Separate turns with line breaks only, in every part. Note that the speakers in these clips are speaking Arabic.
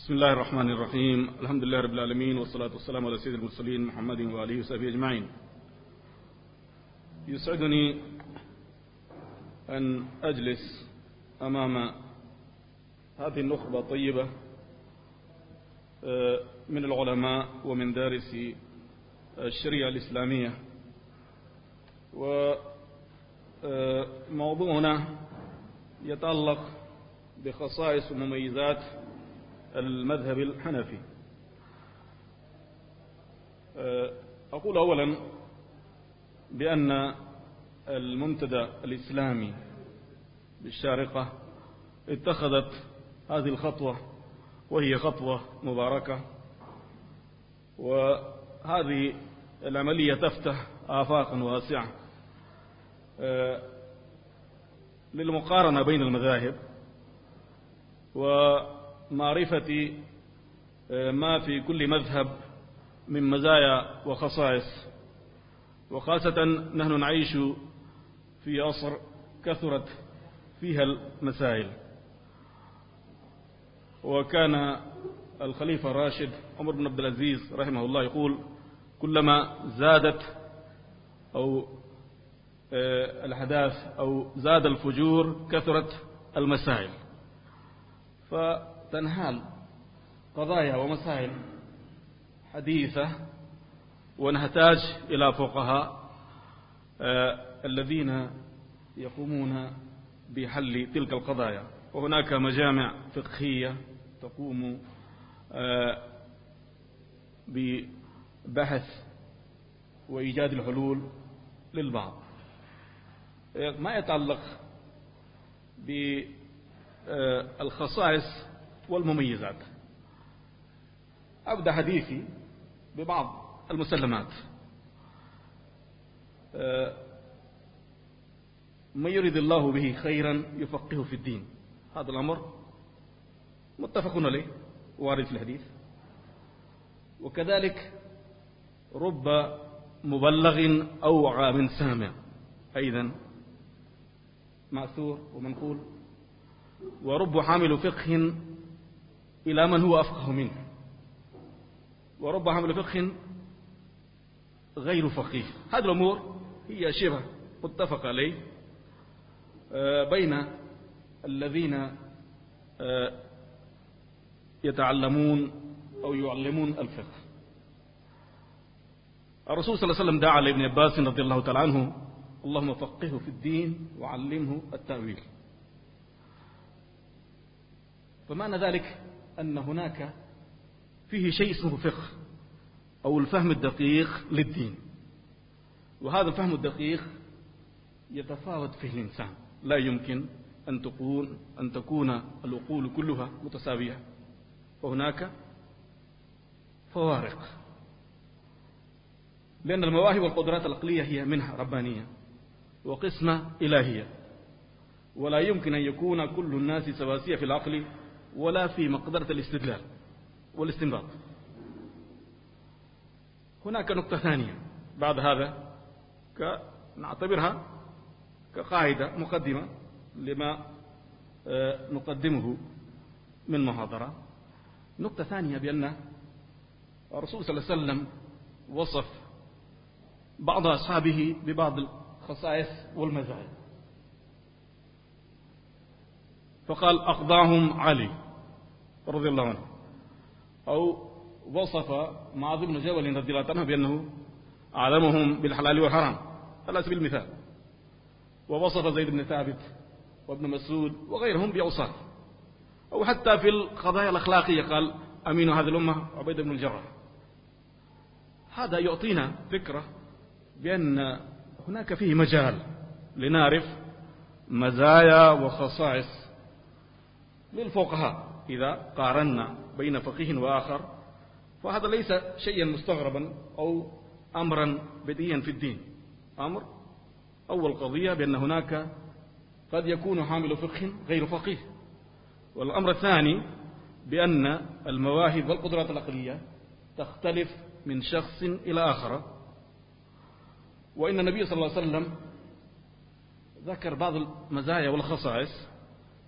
بسم الله الرحمن الرحيم الحمد لله رب العالمين والصلاة والسلام على سيد المرسلين محمد وآله وصحبه أجمعين يسعدني أن أجلس أمام هذه النخبة الطيبة من العلماء ومن دارسي الشريعة الإسلامية وموضوعنا يتعلق بخصائص ومميزات المذهب الحنفي. آه، أقول أولا بأن المنتدى الإسلامي بالشارقة اتخذت هذه الخطوة وهي خطوة مباركة وهذه العملية تفتح آفاقا واسعة. آه، للمقارنة بين المذاهب آه، ما في كل مذهب من مزايا وخصائص. وخاصة نحن نعيش في عصر كثرت فيها المسائل. وكان الخليفة الراشد عمر بن عبد العزيز رحمه الله يقول كلما زادت أو آه، الأحداث أو زاد الفجور كثرت المسائل. فتنهال قضايا ومسائل حديثة ونحتاج إلى فقهاء آه، الذين يقومون بحل تلك القضايا. وهناك مجامع فقهية تقوم آه، ببحث وإيجاد الحلول للبعض. ما يتعلق بالخصائص والمميزات. أبدأ حديثي ببعض المسلمات. من يريد الله به خيرا يفقهه في الدين. هذا الأمر متفق عليه وارد في الحديث. وكذلك رب مبلغ أوعى من سامع. أيضا مأثور ومنقول. ورب حامل فقه إلى من هو أفقه منه. ورب حامل فقه غير فقيه. هذه الأمور هي شبه متفق عليه. آه، بين الذين آه، يتعلمون أو يعلمون الفقه. الرسول صلى الله عليه وسلم دعا لابن عباس رضي الله تعالى عنه اللهم فقهه في الدين وعلمه التأويل. فمعنى ذلك أن هناك فيه شيء اسمه فقه أو الفهم الدقيق للدين. وهذا الفهم الدقيق يتفاوت فيه الإنسان. لا يمكن أن تكون أن تكون العقول كلها متساوية. وهناك فوارق. لأن المواهب والقدرات العقلية هي منها ربانية وقسمة إلهية. ولا يمكن أن يكون كل الناس سواسية في العقل ولا في مقدرة الاستدلال والاستنباط. هناك نقطة ثانية بعد هذا نعتبرها كقاعدة مقدمة لما آه، نقدمه من محاضرة. نقطة ثانية بأن الرسول صلى الله عليه وسلم وصف بعض أصحابه ببعض الخصائص والمزايا. فقال أقضاهم علي رضي الله عنه. أو وصف معاذ بن جبل رضي الله عنه بأنه أعلمهم بالحلال والحرام. على سبيل المثال ووصف زيد بن ثابت وابن مسعود وغيرهم بأوصاف. أو حتى في القضايا الأخلاقية قال أمين هذه الأمة عبيد بن الجراح. هذا يعطينا فكرة بأن هناك فيه مجال لنعرف مزايا وخصائص للفقهاء. إذا قارنا بين فقيه وآخر فهذا ليس شيئا مستغربا أو أمرا بديا في الدين. أمر أول قضية بأن هناك قد يكون حامل فقه غير فقيه. والأمر الثاني بأن المواهب والقدرات العقلية تختلف من شخص إلى آخر. وإن النبي صلى الله عليه وسلم ذكر بعض المزايا والخصائص.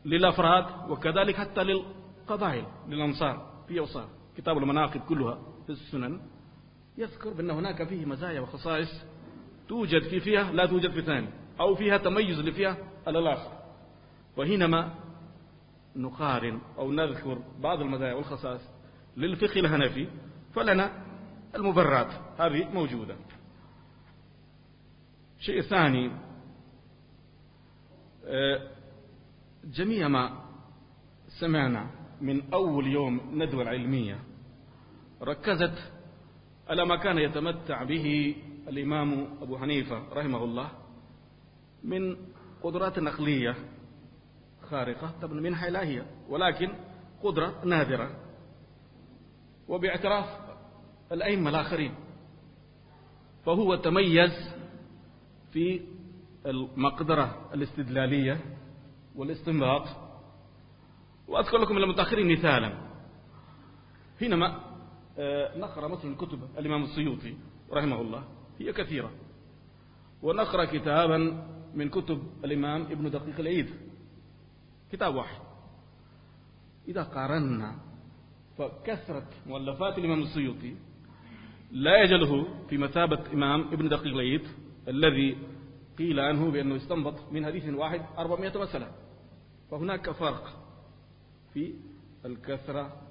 للأفراد وكذلك حتى للقبائل للأنصار في أوصاف. كتاب المناقب كلها في السنن يذكر بأن هناك فيه مزايا وخصائص توجد في فيها لا توجد في ثاني أو فيها تميز لفيها على الآخر. وحينما نقارن أو نذكر بعض المزايا والخصائص للفقه الهنفي فلنا المبررات. هذه موجودة. شيء ثاني آه، جميع ما سمعنا من أول يوم ندوة العلمية ركزت على ما كان يتمتع به الإمام أبو حنيفة رحمه الله من قدرات نقلية خارقة طبعا منها هي ولكن قدرة نادرة. وباعتراف الأئمة الآخرين فهو تميز في المقدرة الاستدلالية والاستنباط. وأذكر لكم المتأخرين مثالا. حينما نقرأ مثلا كتب الإمام السيوطي رحمه الله. هي كثيرة. ونقرأ كتابا من كتب الإمام ابن دقيق العيد. كتاب واحد. إذا قارنا فكثرة مؤلفات الإمام السيوطي لا يجله في مثابة إمام ابن دقيق العيد الذي قيل عنه بأنه استنبط من حديث واحد أربعمائة مسألة. فهناك فرق في الكثرة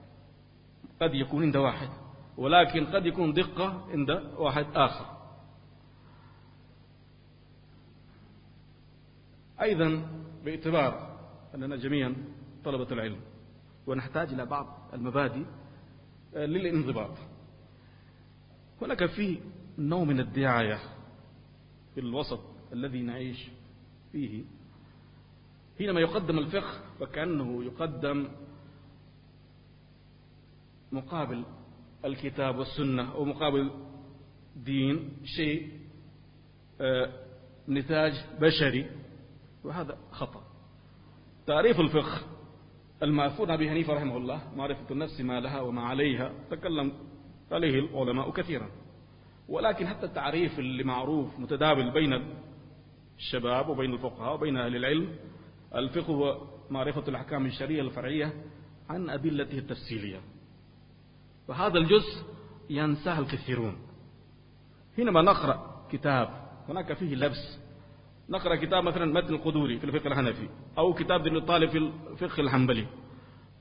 قد يكون عند واحد ولكن قد يكون دقة عند واحد آخر. أيضا باعتبار أننا جميعا طلبة العلم ونحتاج إلى بعض المبادئ للانضباط. هناك في نوع من الدعاية في الوسط الذي نعيش فيه حينما يقدم الفقه فكأنه يقدم مقابل الكتاب والسنة أو مقابل دين شيء آه، نتاج بشري وهذا خطأ. تعريف الفقه المأثور أبي حنيفة رحمه الله معرفة النفس ما لها وما عليها تكلم عليه العلماء كثيرا. ولكن حتى التعريف اللي معروف متداول بين الشباب وبين الفقهاء وبين أهل العلم الفقه هو معرفة الأحكام الشرعية الفرعية عن أدلته التفصيلية. وهذا الجزء ينساه الكثيرون. حينما نقرأ كتاب هناك فيه لبس. نقرأ كتاب مثلا متن القدوري في الفقه الحنفي أو كتاب ابن الطالب في الفقه الحنبلي.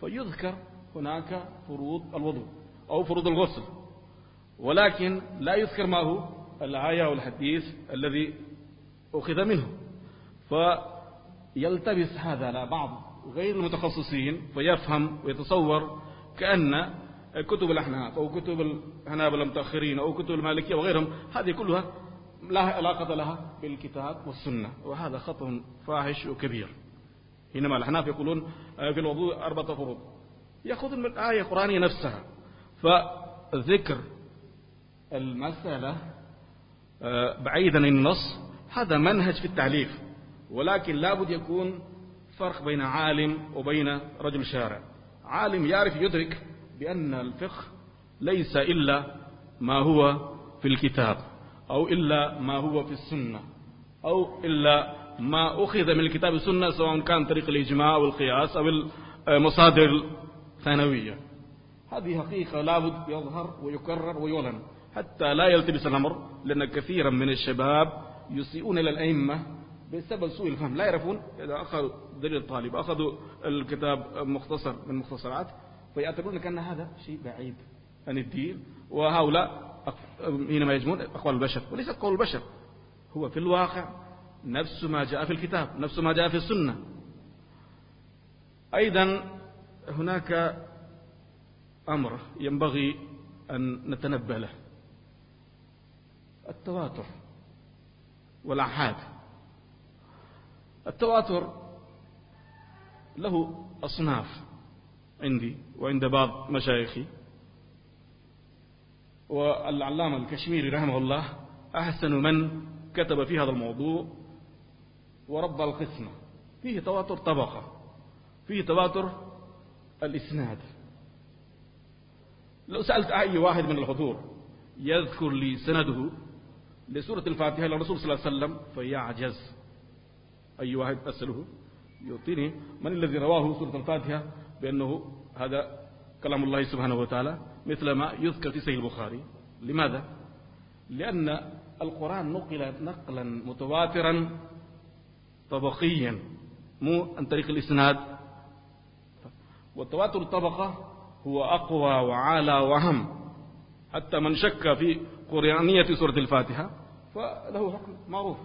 فيذكر هناك فروض الوضوء أو فروض الغسل. ولكن لا يذكر ما هو الآية والحديث الذي أخذ منه. فيلتبس هذا على بعض غير المتخصصين فيفهم ويتصور كأن كتب الأحناف أو كتب الهنابلة المتأخرين أو كتب المالكية وغيرهم هذه كلها لا علاقة لها بالكتاب والسنة وهذا خطأ فاحش وكبير. حينما الأحناف يقولون في الوضوء أربعة فروض. يأخذ من الآية القرآنية نفسها. فذكر المسألة آه، بعيدا النص هذا منهج في التعليف. ولكن لابد يكون فرق بين عالم وبين رجل شارع. عالم يعرف يدرك بأن الفقه ليس إلا ما هو في الكتاب أو إلا ما هو في السنة أو إلا ما أخذ من الكتاب والسنة سواء كان طريق الإجماع أو القياس أو المصادر الثانوية. هذه حقيقة لابد يظهر ويكرر ويعلن حتى لا يلتبس الأمر لأن كثيرا من الشباب يسيئون إلى الأئمة بسبب سوء الفهم. لا يعرفون إذا أخذوا دليل الطالب أخذوا الكتاب مختصر من مختصرات فيعتبرون كأن هذا شيء بعيد عن الدين. وهؤلاء حينما يجمعون أقوال البشر وليس قول البشر هو في الواقع نفس ما جاء في الكتاب نفس ما جاء في السنة. أيضا هناك أمر ينبغي أن نتنبه له التواتر والأحاد. التواتر له أصناف عندي وعند بعض مشايخي. والعلامة الكشميري رحمه الله أحسن من كتب في هذا الموضوع ورب القسمة. فيه تواتر طبقة فيه تواتر الإسناد. لو سألت أي واحد من الحضور يذكر لي سنده لسورة الفاتحة للرسول صلى الله عليه وسلم فيعجز. أي واحد أسأله يعطيني من الذي رواه سورة الفاتحة بأنه هذا كلام الله سبحانه وتعالى مثل ما يذكر في سيد البخاري. لماذا؟ لأن القرآن نقل نقلا متواترا طبقيا مو عن طريق الإسناد. والتواتر الطبقة هو أقوى وعالى وأهم. حتى من شك في قرآنية سورة الفاتحة فله حكم معروف.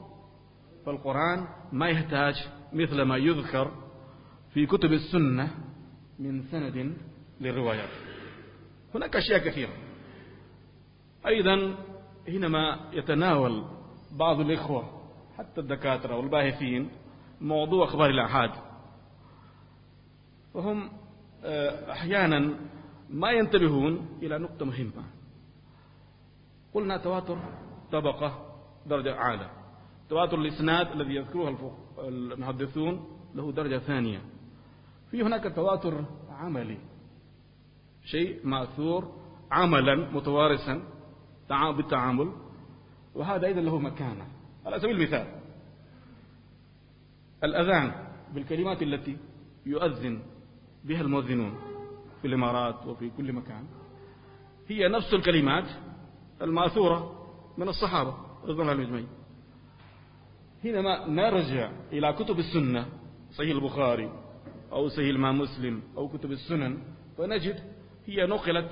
فالقرآن ما يحتاج مثل ما يذكر في كتب السنة من سند للروايات. هناك أشياء كثيرة. أيضا حينما يتناول بعض الإخوة حتى الدكاترة والباحثين موضوع أخبار الآحاد. فهم آه، أحيانا ما ينتبهون إلى نقطة مهمة. قلنا تواتر طبقة درجة أعلى. تواتر الإسناد الذي يذكره المحدثون له درجة ثانية. في هناك تواتر عملي. شيء مأثور عملا متوارثا بالتعامل. وهذا أيضا له مكانة. على سبيل المثال الأذان بالكلمات التي يؤذن بها المؤذنون في الإمارات وفي كل مكان هي نفس الكلمات المأثورة من الصحابة رضوان الله المجمعين حينما نرجع إلى كتب السنة صحيح البخاري أو صحيح الإمام مسلم أو كتب السنن فنجد هي نقلت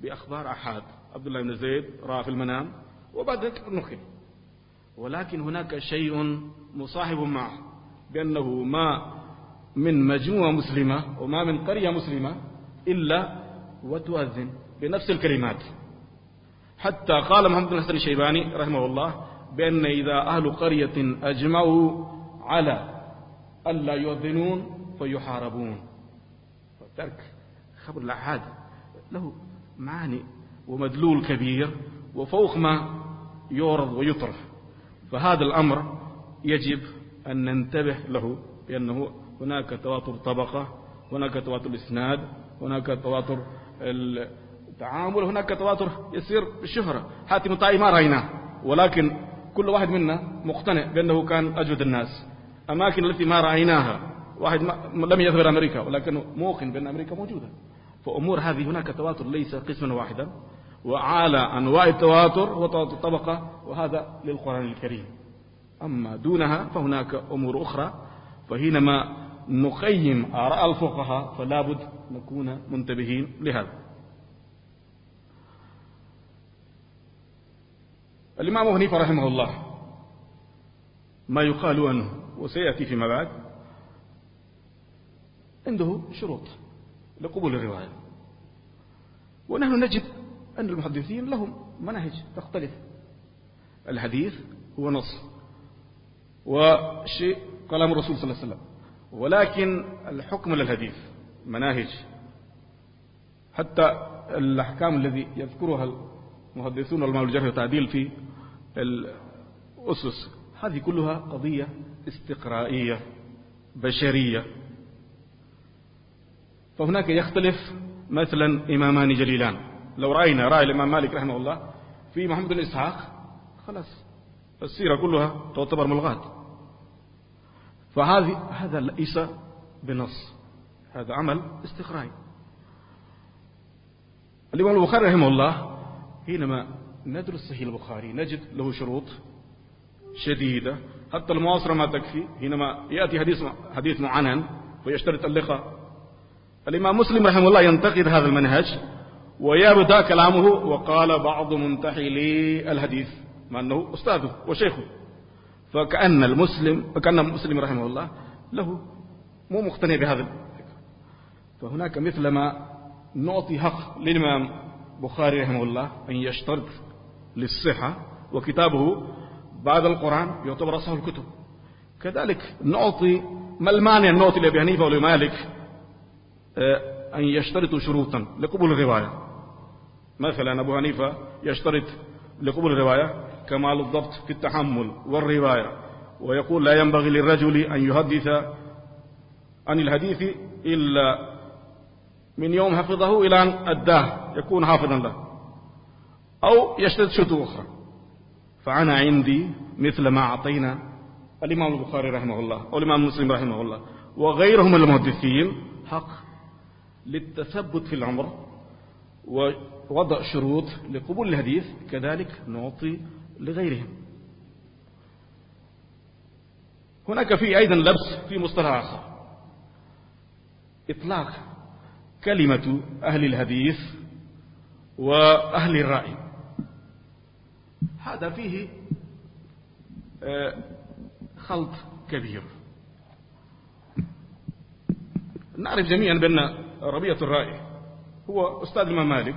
بأخبار أحد عبد الله بن زيد رأى في المنام وبعد ذلك نقل ولكن هناك شيء مصاحب معه بأنه ما من مجموعة مسلمة وما من قرية مسلمة إلا وتؤذن بنفس الكلمات. حتى قال محمد بن الحسن الشيباني رحمه الله بأن إذا أهل قرية أجمعوا على ألا يؤذنون فيحاربون. ترك خبر الأحاد له معاني ومدلول كبير وفوق ما يورد ويطرح. فهذا الأمر يجب أن ننتبه له لأنه هناك تواتر طبقة هناك تواتر إسناد هناك تواتر التعامل هناك تواتر يصير بالشهرة. حاتم الطائي ما رأيناه. ولكن كل واحد منا مقتنع بأنه كان أجود الناس. أماكن التي ما رأيناها واحد ما لم يظهر أمريكا ولكنه موقن بأن أمريكا موجودة. فأمور هذه هناك تواتر ليس قسما واحدا. وعلى أنواع التواتر هو الطبقة وهذا للقرآن الكريم. أما دونها فهناك أمور أخرى. فحينما نقيم آراء الفقهاء فلا بد نكون منتبهين لهذا. الإمام حنيفة رحمه الله. ما يقال عنه وسيأتي فيما بعد. عنده شروط لقبول الرواية. ونحن نجد أن المحدثين لهم مناهج تختلف. الحديث هو نص وشيء كلام الرسول صلى الله عليه وسلم. ولكن الحكم للحديث مناهج. حتى الأحكام الذي يذكرها المحدثون والمال الجرح والتعديل في الأسس. هذه كلها قضية استقرائية بشرية. فهناك يختلف مثلا إمامان جليلان. لو رأينا رأي الإمام مالك رحمه الله في محمد بن إسحاق خلاص السيرة كلها تعتبر ملغاة. فهذه هذا ليس بنص. هذا عمل استقرائي. الإمام البخاري رحمه الله حينما ندرس صحيح البخاري. نجد له شروط شديدة. حتى المعاصرة ما تكفي. حينما يأتي حديث حديث معنن ويشترط اللقاء. الإمام مسلم رحمه الله ينتقد هذا المنهج ويبدأ كلامه وقال بعض منتحلي الحديث مع أنه أستاذه وشيخه. فكأن المسلم فكأن المسلم رحمه الله له مو مقتنع بهذا فهناك مثلما نعطي حق للإمام بخاري رحمه الله أن يشترط للصحة وكتابه بعد القرآن يعتبر أصح الكتب. كذلك نعطي ما المانع نعطي لأبي حنيفة ولمالك آه، أن يشترطوا شروطا لقبول الرواية. مثلا أبو حنيفة يشترط لقبول الرواية كمال الضبط في التحمل والرواية ويقول لا ينبغي للرجل أن يحدث عن الحديث إلا من يوم حفظه إلى أن أداه يكون حافظا له. أو يشتد شتو أخرى. فأنا عندي مثل ما أعطينا الإمام البخاري رحمه الله أو الإمام مسلم رحمه الله وغيرهم المحدثين حق للتثبت في العمر ووضع شروط لقبول الحديث كذلك نعطي لغيرهم. هناك في أيضا لبس في مصطلح آخر. إطلاق كلمة أهل الحديث وأهل الرأي. هذا فيه آه، خلط كبير. نعرف جميعا بأن ربيعة الرأي هو أستاذ الإمام مالك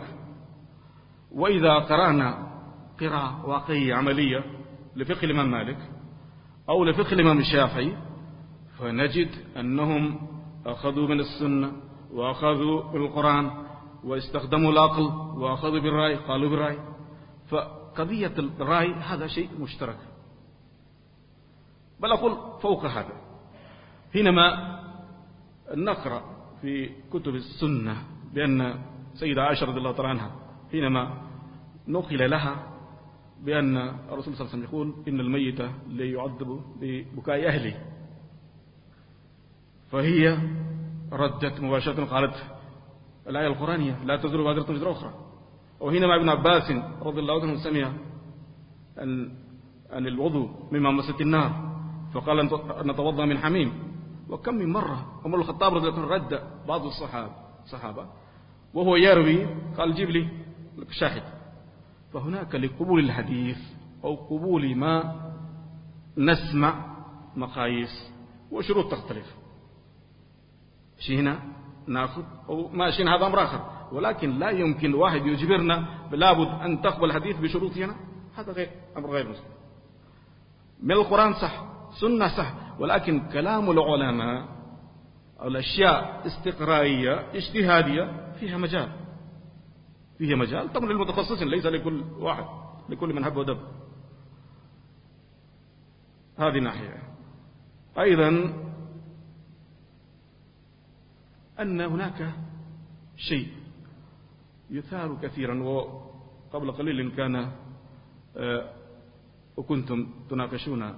وإذا قرأنا قراءة واقعية عملية لفقه الإمام مالك أو لفقه الإمام الشافعي فنجد أنهم أخذوا من السنة وأخذوا بالقرآن واستخدموا العقل وأخذوا بالرأي قالوا بالرأي. فقضية الرأي هذا شيء مشترك. بل أقول فوق هذا. حينما نقرأ في كتب السنة بأن سيدة عائشة رضي الله تعالى عنها حينما نقل لها بأن الرسول صلى الله عليه وسلم يقول إن الميت ليعذب ببكاء أهله. فهي ردت مباشرة قالت الآية القرآنية لا تزر وازرة وزر أخرى. وحينما ابن عباس رضي الله عنه سمع أن الوضوء مما مست النار فقال أن نتوضأ من حميم. وكم من مرة عمر الخطاب رضي الله عنه رد بعض الصحابة صحابة وهو يروي قال جيب لي شاهد. فهناك لقبول الحديث أو قبول ما نسمع مقاييس وشروط تختلف. شينا ناخذ أو ما شينا هذا أمر آخر. ولكن لا يمكن واحد يجبرنا لابد أن تقبل الحديث بشروطنا. هذا غير أمر غير مسلم. من القرآن صح سنة صح ولكن كلام العلماء أو الأشياء استقرائية اجتهادية فيها مجال. فيها مجال. طبعا للمتخصصين ليس لكل واحد لكل من هب ودب هذه ناحية. أيضا أن هناك شيء يثار كثيرا وقبل قليل كان آه، وكنتم تناقشون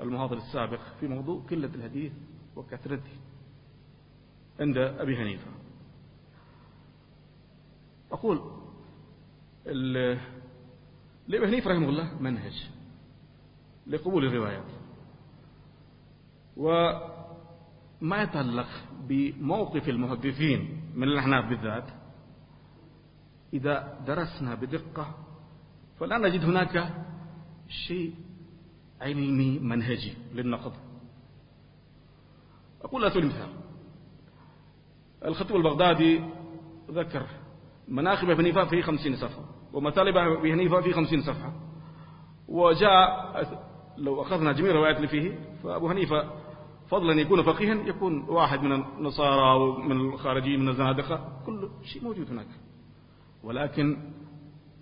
المحاضر السابق في موضوع قلة الحديث وكثرته عند أبي حنيفة. أقول لأبي حنيفة رحمه الله منهج لقبول الروايات وما يتعلق بموقف المحدثين من الأحناف بالذات إذا درسنا بدقة فلا نجد هناك شيء علمي منهجي للنقد. أقول لك مثال. الخطيب البغدادي ذكر مناخب ابن حنيفة في خمسين صفحة ومطالب ابن حنيفة في خمسين صفحة. وجاء لو أخذنا جميع الروايات اللي فيه فأبو حنيفة فضلا يكون فقيها يكون واحد من النصارى أو من الخارجيين من الزنادقة كل شيء موجود هناك. ولكن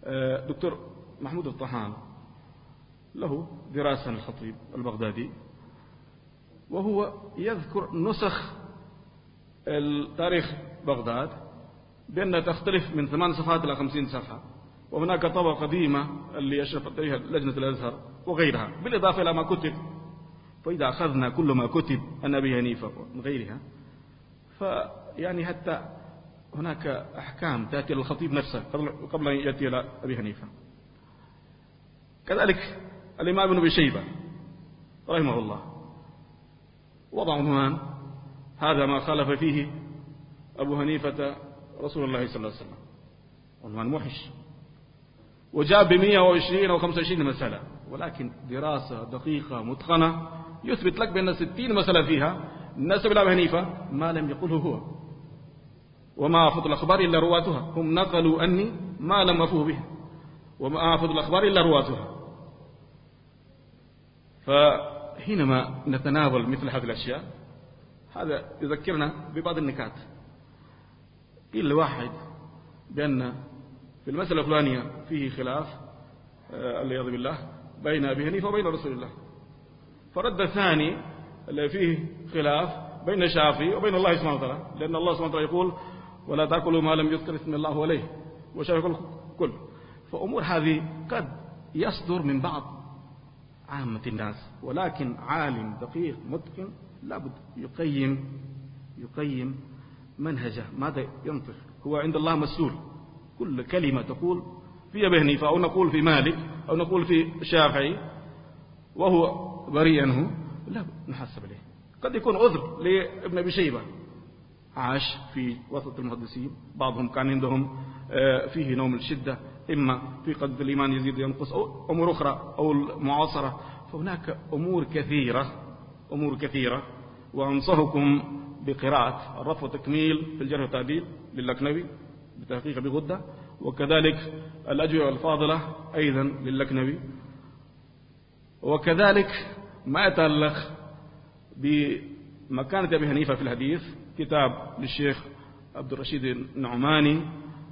آه، دكتور محمود الطحان له دراسة الخطيب البغدادي وهو يذكر نسخ التاريخ بغداد بأنها تختلف من ثمان صفحات إلى خمسين صفحة وهناك طبقة قديمة اللي أشرفت عليها لجنة الأزهر وغيرها بالإضافة إلى ما كتب فإذا أخذنا كل ما كتب عن أبي حنيفة ومن غيرها فيعني حتى هناك أحكام تأتي للخطيب نفسه قبل أن يأتي إلى أبي حنيفة. كذلك الإمام ابن بشيبة رحمه الله. وضع عنوان هذا ما خالف فيه أبو حنيفة رسول الله صلى الله عليه وسلم. عنوان موحش. وجاب ب 120 أو 25 مسألة. ولكن دراسة دقيقة متقنة يثبت لك بأن 60 مسألة فيها. نسب إلى أبي حنيفة ما لم يقله هو. وما أفضل الأخبار إلا رواتها هم نقلوا أني ما لم أفوه به وما أفضل الأخبار إلا رواتها فحينما نتناول مثل هذه الأشياء هذا يذكرنا ببعض النكات. قيل لواحد بأن في المسألة الفلانية فيه خلاف العياذ بالله بين أبي حنيفة وبين رسول الله. فرد الثاني اللي فيه خلاف بين الشافعي وبين الله سبحانه وتعالى لأن الله سبحانه وتعالى يقول ولا تأكلوا ما لم يذكر اسم الله عليه يقول كل فأمور هذه قد يصدر من بعض عامة الناس ولكن عالم دقيق متقن لابد يقيم يقيم منهجه. ماذا ينطق؟ هو عند الله مسؤول. كل كلمة تقول في حنيفة أو نقول في مالك أو نقول في الشافعي وهو بريء عنه لا نحسب عليه. قد يكون عذر لابن أبي شيبة. عاش في وسط المحدثين بعضهم كان عندهم آه، فيه نوع من الشدة إما في قد الإيمان يزيد ينقص أو أمور أخرى أو المعاصرة. فهناك أمور كثيرة أمور كثيرة وأنصحكم بقراءة الرف والتكميل في الجرح والتعديل للكنبي بتحقيق بغدة وكذلك الأجوبة الفاضلة أيضا للكنبي وكذلك ما يتعلق بمكانة أبي حنيفة في الحديث كتاب للشيخ عبد الرشيد النعماني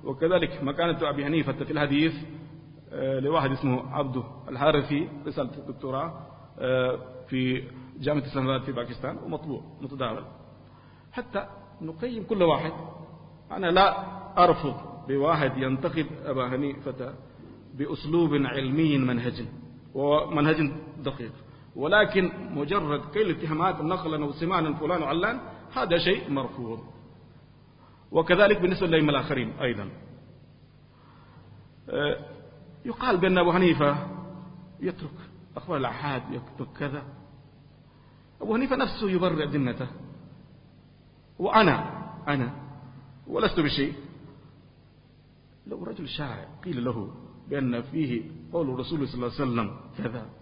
وكذلك مكانة أبي حنيفة في الحديث آه، لواحد اسمه عبده الحارثي رسالة الدكتوراه آه، في جامعة السنغال في باكستان ومطبوع متداول. حتى نقيم كل واحد. أنا لا أرفض بواحد ينتقد أبا حنيفة بأسلوب علمي منهج ومنهج دقيق. ولكن مجرد كل الاتهامات نقلا وسمعنا فلان وعلان هذا شيء مرفوض. وكذلك بالنسبة للأئمة الآخرين أيضا. آه، يقال بأن أبو حنيفة يترك أخبار الأحاد يترك كذا. أبو حنيفة نفسه يبرئ ذمته. وأنا أنا ولست بشيء. لو رجل شاعر قيل له بأن فيه قول الرسول صلى الله عليه وسلم كذا.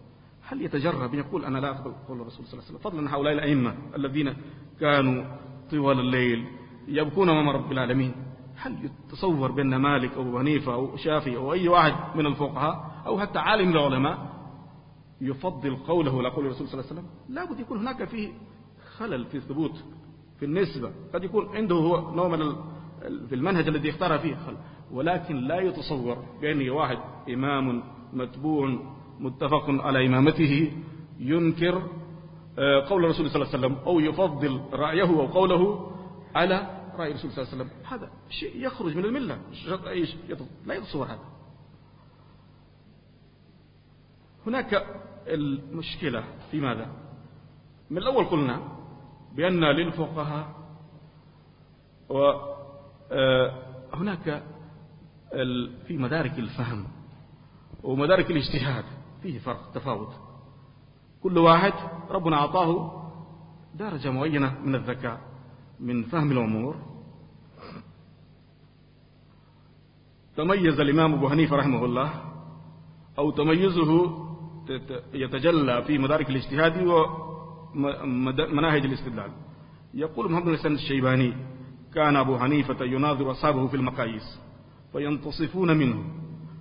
هل يتجرب يقول أنا لا أقبل قول الرسول صلى الله عليه وسلم؟ فضلا هؤلاء الأئمة الذين كانوا طوال الليل يبكون أمام رب العالمين. هل يتصور بأن مالك أو حنيفة أو شافي أو أي واحد من الفقهاء أو حتى عالم العلماء يفضل قوله لقول الرسول صلى الله عليه وسلم؟ لا بد يكون هناك فيه خلل في الثبوت في النسبة. قد يكون عنده هو نوع من في المنهج الذي اختار فيه خلل. ولكن لا يتصور بأن واحد إمام متبوع متفق على إمامته ينكر آه، قول الرسول صلى الله عليه وسلم أو يفضل رأيه أو قوله على رأي الرسول صلى الله عليه وسلم. هذا شيء يخرج من الملة لا يتصور هذا. هناك المشكلة في ماذا؟ من الأول قلنا بأن للفقهاء وهناك آه، في مدارك الفهم ومدارك الاجتهاد فيه فرق تفاوت. كل واحد ربنا أعطاه درجة معينة من الذكاء من فهم الأمور. تميز الإمام أبو حنيفة رحمه الله أو تميزه يتجلى في مدارك الاجتهاد ومناهج الاستدلال. يقول محمد بن الشيباني كان أبو حنيفة يناظر أصحابه في المقاييس فينتصفون منه.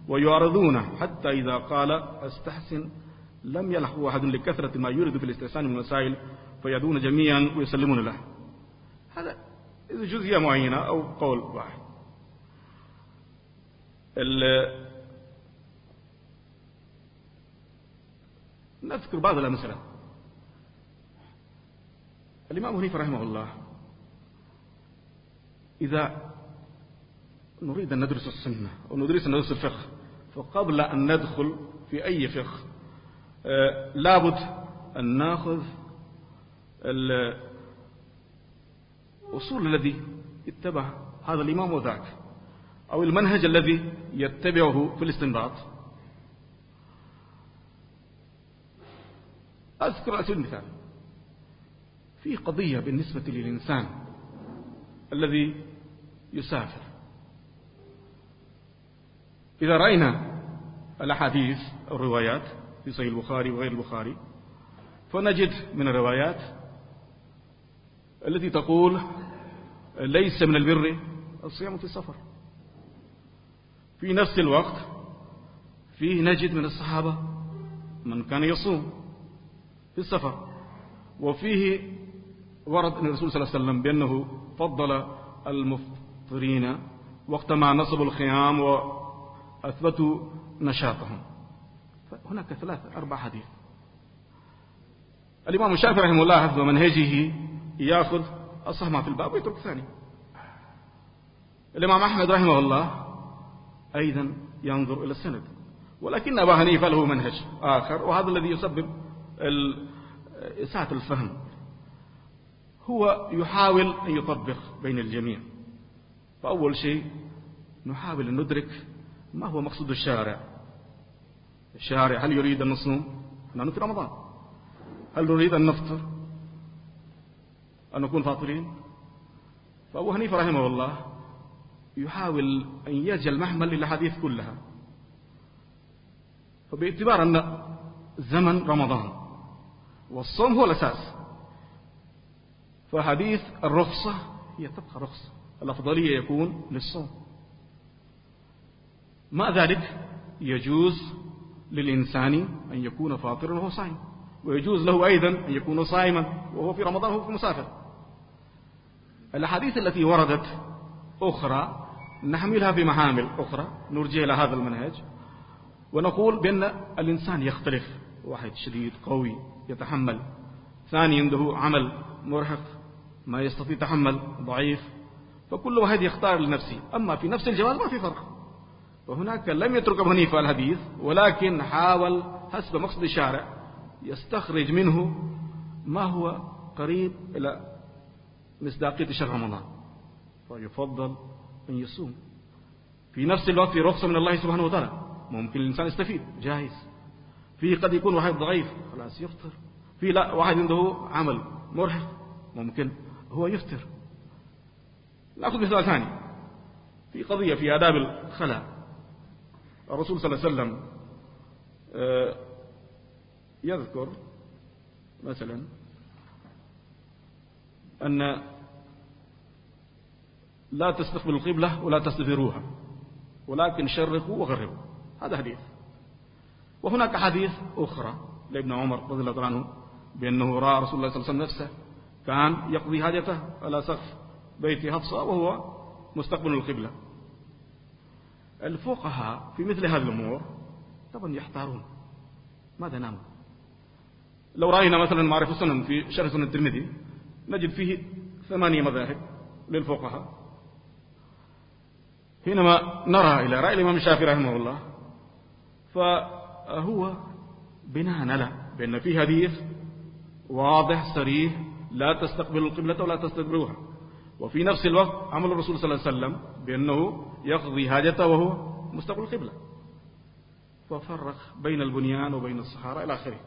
ويعرضونه حتى إذا قال أستحسن لم يلحق أحد لكثرة ما يريد في الاستحسان من المسائل فيدون جميعا ويسلمون له. هذا جزئية معينة أو قول واحد. نذكر بعض الأمثلة. الإمام حنيفة رحمه الله إذا نريد أن ندرس السنة ندرس أن ندرس الفقه فقبل أن ندخل في أي فقه آه، لابد أن ناخذ الأصول الذي اتبع هذا الإمام وذاك أو المنهج الذي يتبعه في الاستنباط. أذكر على سبيل المثال. في قضية بالنسبة للإنسان الذي يسافر. إذا رأينا الأحاديث الروايات في صحيح البخاري وغير البخاري فنجد من الروايات التي تقول ليس من البر الصيام في السفر. في نفس الوقت فيه نجد من الصحابة من كان يصوم في السفر وفيه ورد أن الرسول صلى الله عليه وسلم بأنه فضل المفطرين وقت ما نصبوا الخيام أثبتوا نشاطهم. هناك ثلاث أربع حديث. الإمام الشافعي رحمه الله حفظ منهجه يأخذ الصحمة في الباب ويترك الثاني. الإمام أحمد رحمه الله أيضا ينظر إلى السند. ولكن أبا حنيفة له منهج آخر وهذا الذي يسبب سعة الفهم. هو يحاول أن يطبق بين الجميع. فأول شيء نحاول أن ندرك ما هو مقصود الشارع؟ الشارع هل يريد أن نصوم؟ نحن في رمضان. هل نريد أن نفطر؟ أن نكون فاطرين؟ فأبو حنيفة رحمه الله يحاول أن يجعل محمل للأحاديث كلها. فباعتبار أن زمن رمضان والصوم هو الأساس فحديث الرخصة هي تبقى رخصة. الأفضلية يكون للصوم. مع ذلك؟ يجوز للإنسان أن يكون فاطرا وهو صائم. ويجوز له أيضا أن يكون صائما وهو في رمضان وهو في مسافر. الأحاديث التي وردت أخرى نحملها في محامل أخرى نرجع إلى هذا المنهج ونقول بأن الإنسان يختلف. واحد شديد قوي يتحمل. ثاني عنده عمل مرهق ما يستطيع تحمل ضعيف. فكل واحد يختار لنفسه. أما في نفس الجواز ما في فرق. وهناك لم يترك أبو حنيفة الحديث ولكن حاول حسب مقصد الشارع يستخرج منه ما هو قريب إلى مصداقية شهر رمضان. فيفضل أن يصوم. في نفس الوقت في رخصة من الله سبحانه وتعالى. ممكن الإنسان يستفيد. جاهز. في قد يكون واحد ضعيف خلاص يفطر. في لا واحد عنده عمل مرهق ممكن هو يفطر. نأخذ مثال ثاني. في قضية في آداب الخلاء. الرسول صلى الله عليه وسلم آه، يذكر مثلا أن لا تستقبلوا القبلة ولا تستدبروها ولكن شرقوا وغربوا. هذا حديث. وهناك حديث أخرى لابن عمر رضي الله عنه بأنه رأى رسول الله صلى الله عليه وسلم نفسه كان يقضي حاجته على سقف بيت حفصة وهو مستقبل القبلة. الفقهاء في مثل هذه الأمور طبعا يحتارون. ماذا نعمل؟ لو رأينا مثلا معرفة السنن في شرح سنن الترمذي نجد فيه ثمانية مذاهب للفقهاء. حينما نرى إلى رأي الإمام الشافعي رحمه الله فهو بناء على بأن في حديث واضح صريح لا تستقبل القبلة ولا تستقبلوها وفي نفس الوقت عمل الرسول صلى الله عليه وسلم بأنه يقضي حاجته وهو مستقبل القبلة. ففرق بين البنيان وبين الصحراء إلى آخره.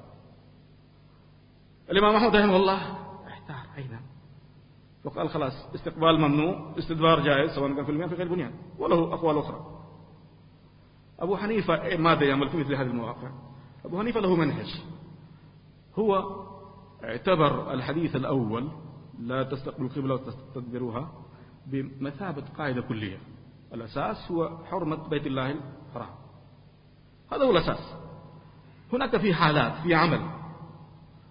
الإمام أحمد رحمه الله احتار أيضا. وقال خلاص استقبال ممنوع استدبار جائز سواء كان في المياه في غير بنيان وله أقوال أخرى. أبو حنيفة ماذا يعمل في مثل هذه المواقع؟ أبو حنيفة له منهج. هو اعتبر الحديث الأول لا تستقبل القبلة وتستدبروها بمثابة قاعدة كلية. الأساس هو حرمة بيت الله الحرام. هذا هو الأساس. هناك في حالات في عمل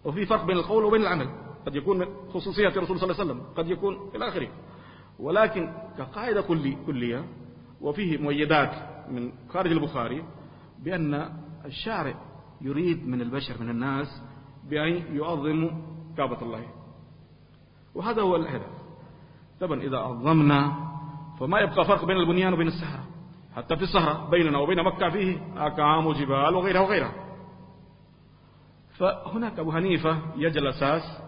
وفي فرق بين القول وبين العمل. قد يكون من خصوصية الرسول صلى الله عليه وسلم قد يكون إلى آخره. ولكن كقاعدة كلي كلية وفيه مؤيدات من خارج البخاري بأن الشارع يريد من البشر من الناس بأن يعظموا كعبة الله. وهذا هو الهدف. طبعا إذا عظمنا فما يبقى فرق بين البنيان وبين السهرة حتى في الصحراء بيننا وبين مكة فيه أكام وجبال وغيرها وغيرها. فهناك أبو حنيفة يجل أساس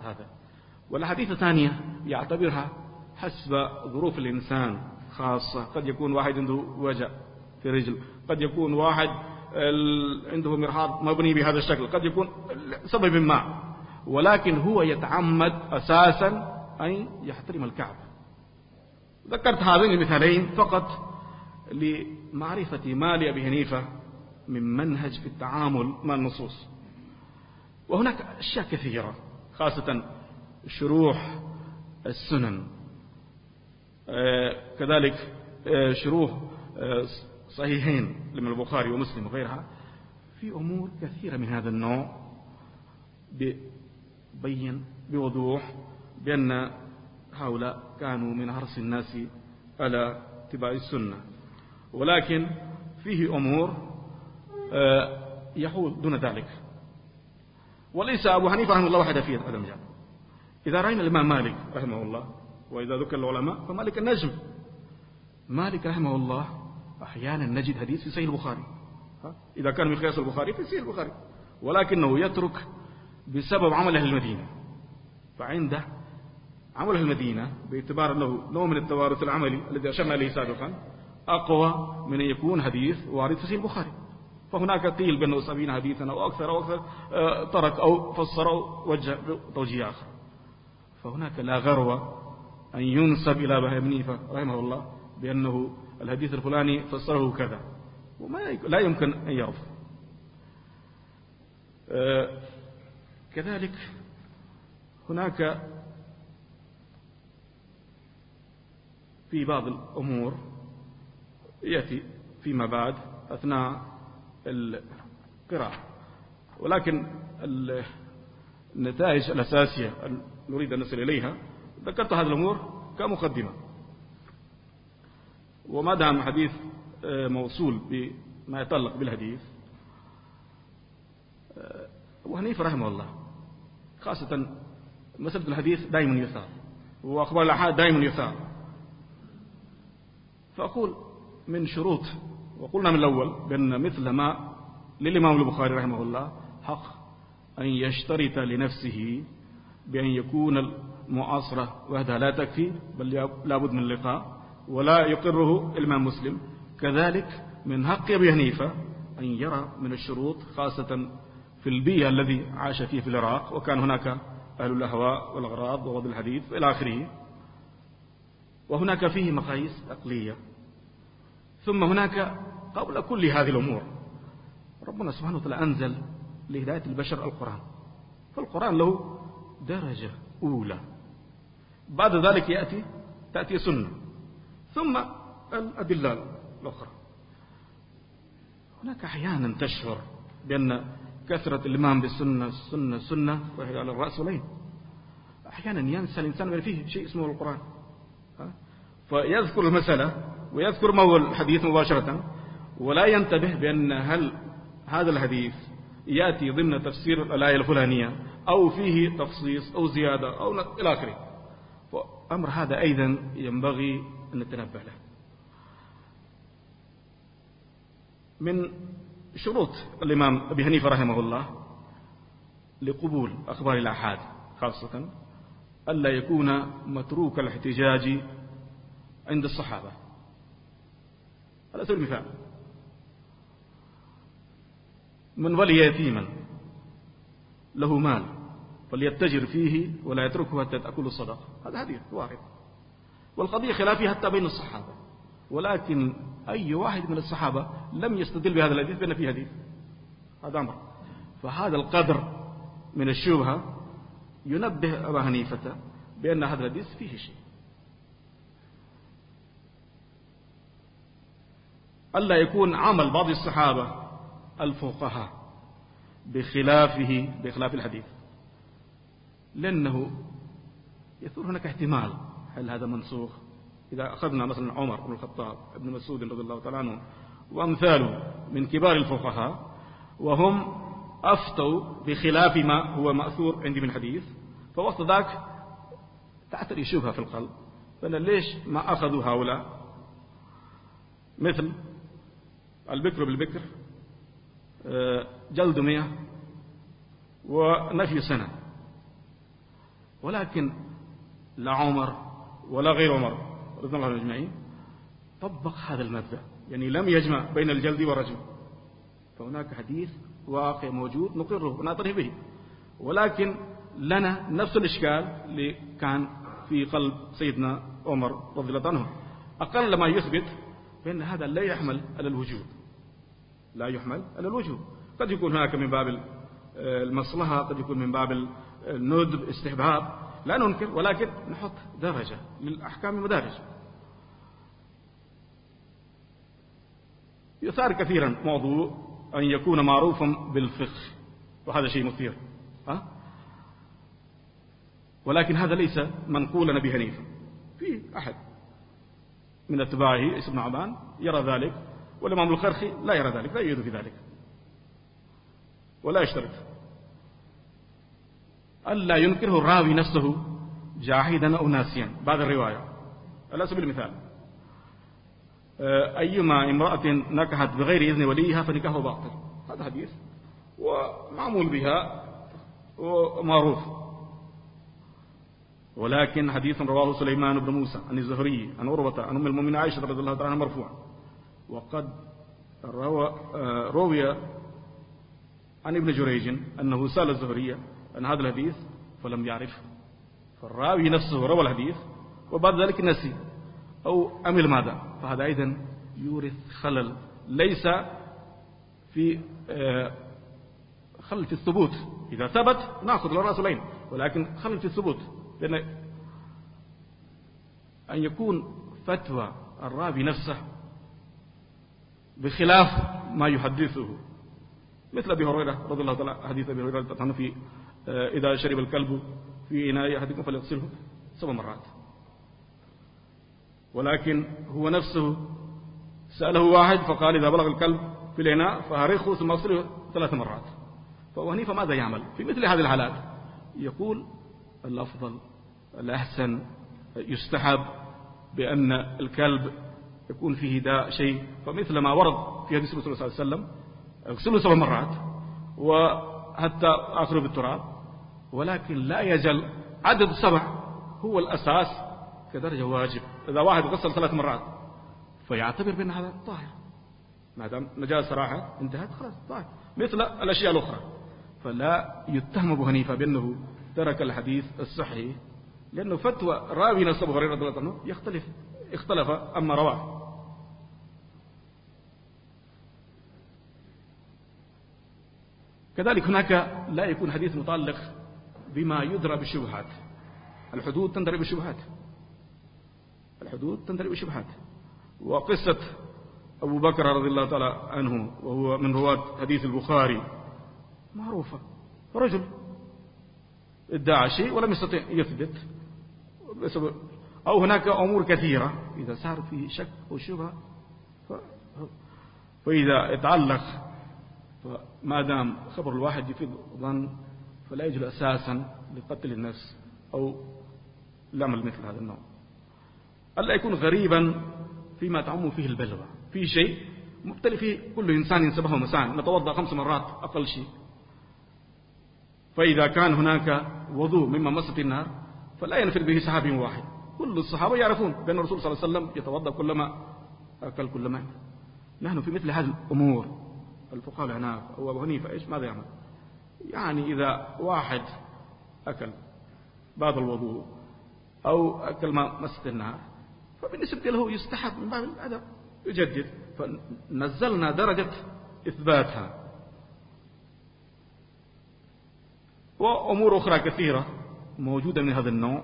هذا. والحديث الثانية يعتبرها حسب ظروف الإنسان خاصة. قد يكون واحد عنده وجع في رجل. قد يكون واحد عنده مرحاض مبني بهذا الشكل. قد يكون سبب ما. ولكن هو يتعمد أساسا أن يحترم الكعبة. ذكرت هذين المثالين فقط لمعرفة ما لأبي حنيفة من منهج في التعامل مع النصوص. وهناك أشياء كثيرة خاصة شروح السنن. آه، كذلك آه، شروح آه، صحيحين لمن البخاري ومسلم وغيرها. في أمور كثيرة من هذا النوع بين بوضوح بأن هؤلاء كانوا من حرص الناس على اتباع السنة. ولكن فيه أمور يحول دون ذلك. وليس أبو حنيفة رحمه الله وحده في هذا المجال. إذا رأينا الإمام مالك رحمه الله وإذا ذكر العلماء فمالك النجم. مالك رحمه الله أحيانا نجد حديث في صحيح البخاري. إذا كان من قياس البخاري في صحيح البخاري. ولكنه يترك بسبب عمل أهل المدينة. فعنده عمل المدينة باعتبار أنه نوع من التوارث العملي الذي أشرنا إليه سابقا أقوى من أن يكون حديث وارد في البخاري. فهناك قيل بأنه سبعين حديثا أو أكثر أو أكثر آه، ترك أو فسر أو وجه توجيه آخر. فهناك لا غروة أن ينسب إلى أبي حنيفة رحمه الله بأنه الحديث الفلاني فسره كذا. وما لا يمكن أن يعرف. آه، كذلك هناك في بعض الأمور يأتي فيما بعد أثناء القراءة ولكن النتائج الأساسية نريد أن نصل إليها ذكرت هذه الأمور كمقدمة. وما دام حديث آه، موصول بما يتعلق بالحديث آه، أبو حنيفة رحمه الله خاصة مسألة الحديث دائما يثار وأخبار الأحاد دائما يثار فأقول من شروط وقلنا من الأول بأن مثل ما للإمام البخاري رحمه الله حق أن يشترط لنفسه بأن يكون المعاصرة وحدها لا تكفي بل لابد من اللقاء ولا يقره الإمام مسلم. كذلك من حق أبي حنيفة أن يرى من الشروط خاصة في البيئة الذي عاش فيه في العراق وكان هناك أهل الأهواء والأغراض ووضع الحديث إلى آخره. وهناك فيه مقاييس عقلية. ثم هناك قبل كل هذه الأمور ربنا سبحانه وتعالى أنزل لهداية البشر القرآن. فالقرآن له درجة أولى. بعد ذلك يأتي تأتي سنة. ثم الأدلة الأخرى. هناك أحيانا تشعر بأن كثرة الإمام بالسنة السنة السنة وهي على الرأس والعين أحيانا ينسى الإنسان من فيه شيء اسمه القرآن. فيذكر المسألة ويذكر موضوع الحديث مباشرة ولا ينتبه بأن هل هذا الحديث يأتي ضمن تفسير الآية الفلانية أو فيه تخصيص أو زيادة أو إلى آخره. فأمر هذا أيضا ينبغي أن نتنبه له. من شروط الإمام أبي حنيفة رحمه الله لقبول أخبار الأحاد خاصة ألا يكون متروك الاحتجاج عند الصحابة. على سبيل المثال من ولي يتيما له مال فليتجر فيه ولا يتركه حتى تأكل الصدقة. هذا حديث وارد والقضية خلافية حتى بين الصحابة ولكن أي واحد من الصحابة لم يستدل بهذا الحديث بأن فيه حديث. هذا أمر. فهذا القدر من الشبهة ينبه أبا حنيفة بأن هذا الحديث فيه شيء. ألا يكون عمل بعض الصحابة الفقهاء بخلافه بخلاف الحديث. لأنه يثور هناك احتمال هل هذا منسوخ؟ إذا أخذنا مثلا عمر بن الخطاب ابن مسعود رضي الله تعالى عنه وأمثاله من كبار الفقهاء وهم أفتوا بخلاف ما هو مأثور عندي من الحديث فوسط ذاك تعتري شبهة في القلب فأنا ليش ما أخذوا هؤلاء؟ مثل البكر بالبكر آه، جلد مئة ونفي سنة ولكن لا عمر ولا غير عمر. رضي الله عنهم أجمعين طبق هذا المبدأ يعني لم يجمع بين الجلد والرجم. فهناك حديث واقع موجود نقره ونعترف به. ولكن لنا نفس الإشكال اللي كان في قلب سيدنا عمر رضي الله عنه. أقل ما يثبت بأن هذا لا يحمل على الوجود. لا يحمل على الوجود. قد يكون هناك من باب المصلحة قد يكون من باب الندب استحباب. لا ننكر ولكن نحط درجة للأحكام مدارج يثار كثيرا موضوع أن يكون معروفا بالفقه وهذا شيء مثير. أه؟ ولكن هذا ليس منقولا نبي حنيفة في أحد من أتباعه اسم عبان يرى ذلك والإمام الخرخي لا يرى ذلك لا يريد في ذلك ولا يشترط. ألا ينكره الراوي نفسه جاحدا أو ناسيا. بعد الرواية. على سبيل المثال آه، أيما امرأة نكحت بغير إذن وليها فنكاحه باطل. هذا حديث ومعمول بها ومعروف. ولكن حديث رواه سليمان بن موسى عن الزهري عن عروة عن أم المؤمنين عائشة رضي الله عنها مرفوعا. وقد روى روي عن ابن جريج أنه سأل الزهرية عن هذا الحديث فلم يعرفه فالراوي نفسه روى الحديث وبعد ذلك نسي. أو عمل ماذا؟ فهذا أيضا يورث خلل. ليس في آه، خلل في الثبوت. إذا ثبت نأخذ للرسولين ولكن خلل في الثبوت. لأن أن يكون فتوى الراوي نفسه بخلاف ما يحدثه. مثل أبي هريرة رضي الله تعالى حديث أبي هريرة في إذا شرب الكلب في إناء أحدكم فليغسله سبع مرات. ولكن هو نفسه سأله واحد فقال إذا بلغ الكلب في الإناء فهرخه ثم أغسله ثلاث مرات. فأبو حنيفة ماذا يعمل؟ في مثل هذه الحالات يقول الأفضل الأحسن يستحب بأن الكلب يكون فيه داء شيء فمثل ما ورد في حديث الرسول صلى الله عليه وسلم اغسله سبع مرات وحتى آخره بالتراب. ولكن لا يزل عدد السبع هو الأساس كدرجة واجب. إذا واحد غسل ثلاث مرات فيعتبر بأن هذا طاهر. ما دام نجاسة راحت انتهت خلاص طاهر. مثل الأشياء الأخرى. فلا يتهم أبو حنيفة بأنه ترك الحديث الصحي لأنه فتوى راوي نفسه أبو هريرة رضي الله عنه يختلف اختلف أما رواه. كذلك هناك لا يكون حديث متعلق بما يدرى بالشبهات الحدود تندري بالشبهات الحدود تندري بالشبهات وقصة أبو بكر رضي الله تعالى عنه وهو من رواة حديث البخاري. معروفة. رجل. ادعى شيء ولم يستطيع يثبت. أو هناك أمور كثيرة. إذا صار فيه شك وشبهة فإذا يتعلق فما دام خبر الواحد يفيد ظن فلا يجوز أساسا لقتل النفس أو العمل مثل هذا النوع. ألا يكون غريبا فيما تعم فيه البلوى. في شيء مبتلي فيه كل إنسان ينسبه مساء. نتوضأ خمس مرات أقل شيء. فإذا كان هناك وضوء مما مست النار فلا ينفر به صحابي واحد. كل الصحابة يعرفون بأن الرسول صلى الله عليه وسلم يتوضأ كلما أكل كلما نحن في مثل هذه الأمور. الفقهاء العناف أو أبو حنيفة إيش ماذا يعمل؟ يعني إذا واحد أكل بعد الوضوء أو أكل ما مست النار فبالنسبة له يستحب من باب الأدب يجدد فنزلنا درجة إثباتها. وأمور أخرى كثيرة موجودة من هذا النوع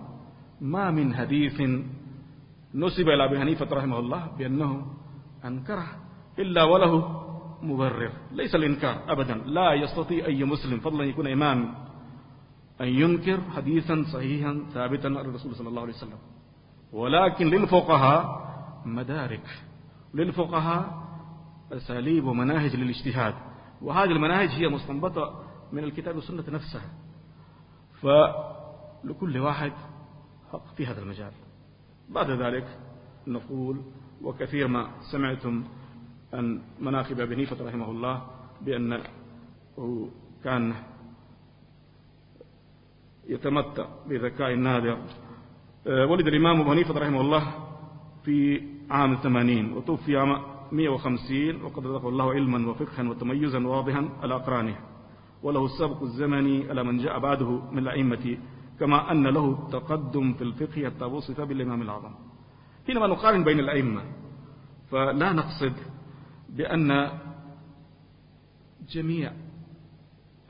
ما من حديث نسب إلى أبي حنيفة رحمه الله بأنه أنكره إلا وله مبرر ليس الإنكار أبدا. لا يستطيع أي مسلم فضلا يكون إمام أن ينكر حديثا صحيحا ثابتا عن الرسول صلى الله عليه وسلم. ولكن للفقهاء مدارك. للفقهاء أساليب ومناهج للاجتهاد. وهذه المناهج هي مستنبطة من الكتاب والسنة نفسها. فلكل واحد حق في هذا المجال. بعد ذلك نقول وكثير ما سمعتم عن مناقب أبي حنيفة رحمه الله بأنه كان يتمتع بذكاء نادر. آه، ولد الإمام أبو حنيفة رحمه الله في عام ثمانين وتوفي عام 150 وقد رزقه الله علما وفقها وتميزا واضحا على أقرانه. وله السبق الزمني على من جاء بعده من الأئمة كما أن له تقدم في الفقه حتى وصف بالإمام الأعظم. حينما نقارن بين الأئمة فلا نقصد بأن جميع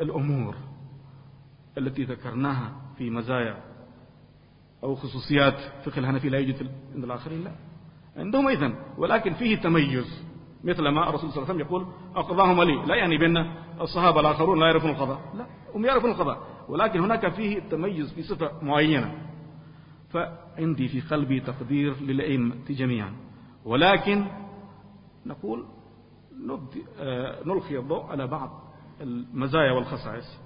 الأمور التي ذكرناها في مزايا أو خصوصيات فقه الحنفي لا يوجد عند الآخرين لا. عندهم أيضا ولكن فيه تميز. مثل ما الرسول صلى الله عليه وسلم يقول أقضاهم لي. لا يعني بأن الصحابة الآخرون لا يعرفون القضاء. لا هم يعرفون القضاء. ولكن هناك فيه تميز في صفة معينة. فعندي في قلبي تقدير للأئمة جميعا. ولكن نقول نلقي الضوء على بعض المزايا والخصائص.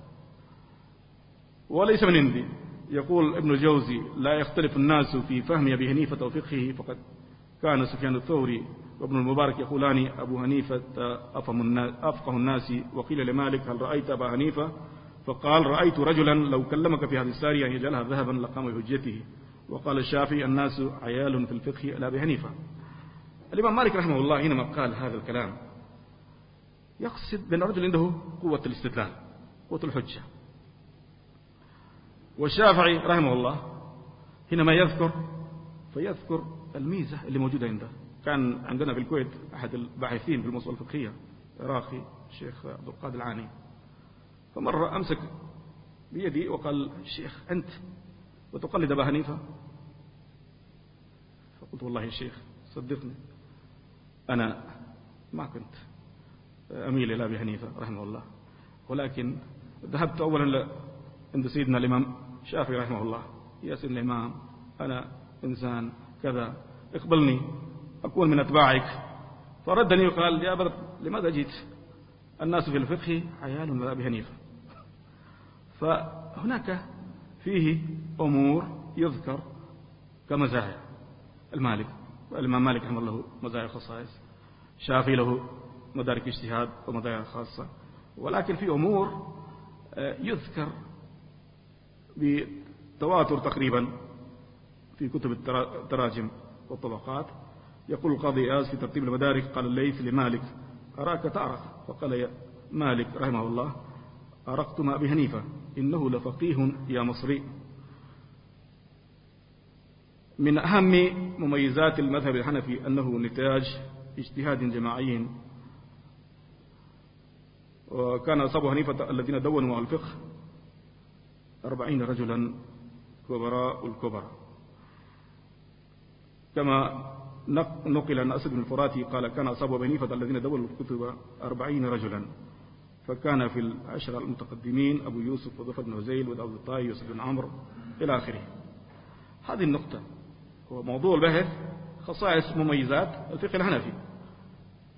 وليس من عندي. يقول ابن الجوزي لا يختلف الناس في فهم أبي حنيفة وفقهه فقد كان سفيان الثوري وابن المبارك يقولان أبو حنيفة أفقه الناس وقيل لمالك هل رأيت أبا حنيفة فقال رأيت رجلا لو كلمك في هذه السارية أن يجعلها ذهبا لقام بحجته وقال الشافعي الناس عيال في الفقه لا بهنيفة الإمام مالك رحمه الله حينما قال هذا الكلام يقصد بأن الرجل عنده قوة الاستدلال قوة الحجة. والشافعي رحمه الله حينما يذكر فيذكر الميزة اللي موجودة عنده. كان عندنا في الكويت أحد الباحثين في الموسوعة الفقهية عراقي الشيخ عبد القادر العاني. فمرة أمسك بيدي وقال الشيخ أنت وتقلد أبا حنيفة؟ فقلت والله يا شيخ صدقني أنا ما كنت أميل إلى أبي حنيفة رحمه الله. ولكن ذهبت أولا عند سيدنا الإمام الشافعي رحمه الله. يا سيدنا الإمام أنا إنسان كذا اقبلني أكون من أتباعك. فردني وقال يا أبا لماذا جيت الناس في الفقه عيال من أبي حنيفة. فهناك فيه أمور يذكر كمزايا. المالك الإمام مالك رحمه الله مزايا خصائص شافي له مدارك اجتهاد ومزايا خاصة. ولكن في أمور آه، يذكر بتواتر تقريبا في كتب التراجم والطبقات. يقول القاضي إياس في ترتيب المدارك قال الليث لمالك أراك تعرق فقال يا مالك رحمه الله أرقت ما أبي حنيفة إنه لفقيه يا مصري. من أهم مميزات المذهب الحنفي أنه نتاج اجتهاد جماعي وكان أصحاب حنيفة الذين دونوا على الفقه أربعين رجلا كبراء الكبرى. كما نقل أن أسد بن الفراتي قال كان أصحاب حنيفة الذين دونوا الكتب أربعين رجلا. فكان في العشرة المتقدمين أبو يوسف وظفر بن هزيل وداود الطائي يوسف بن عمرو إلى آخره. هذه النقطة. هو موضوع البحث خصائص مميزات الفقه الحنفي.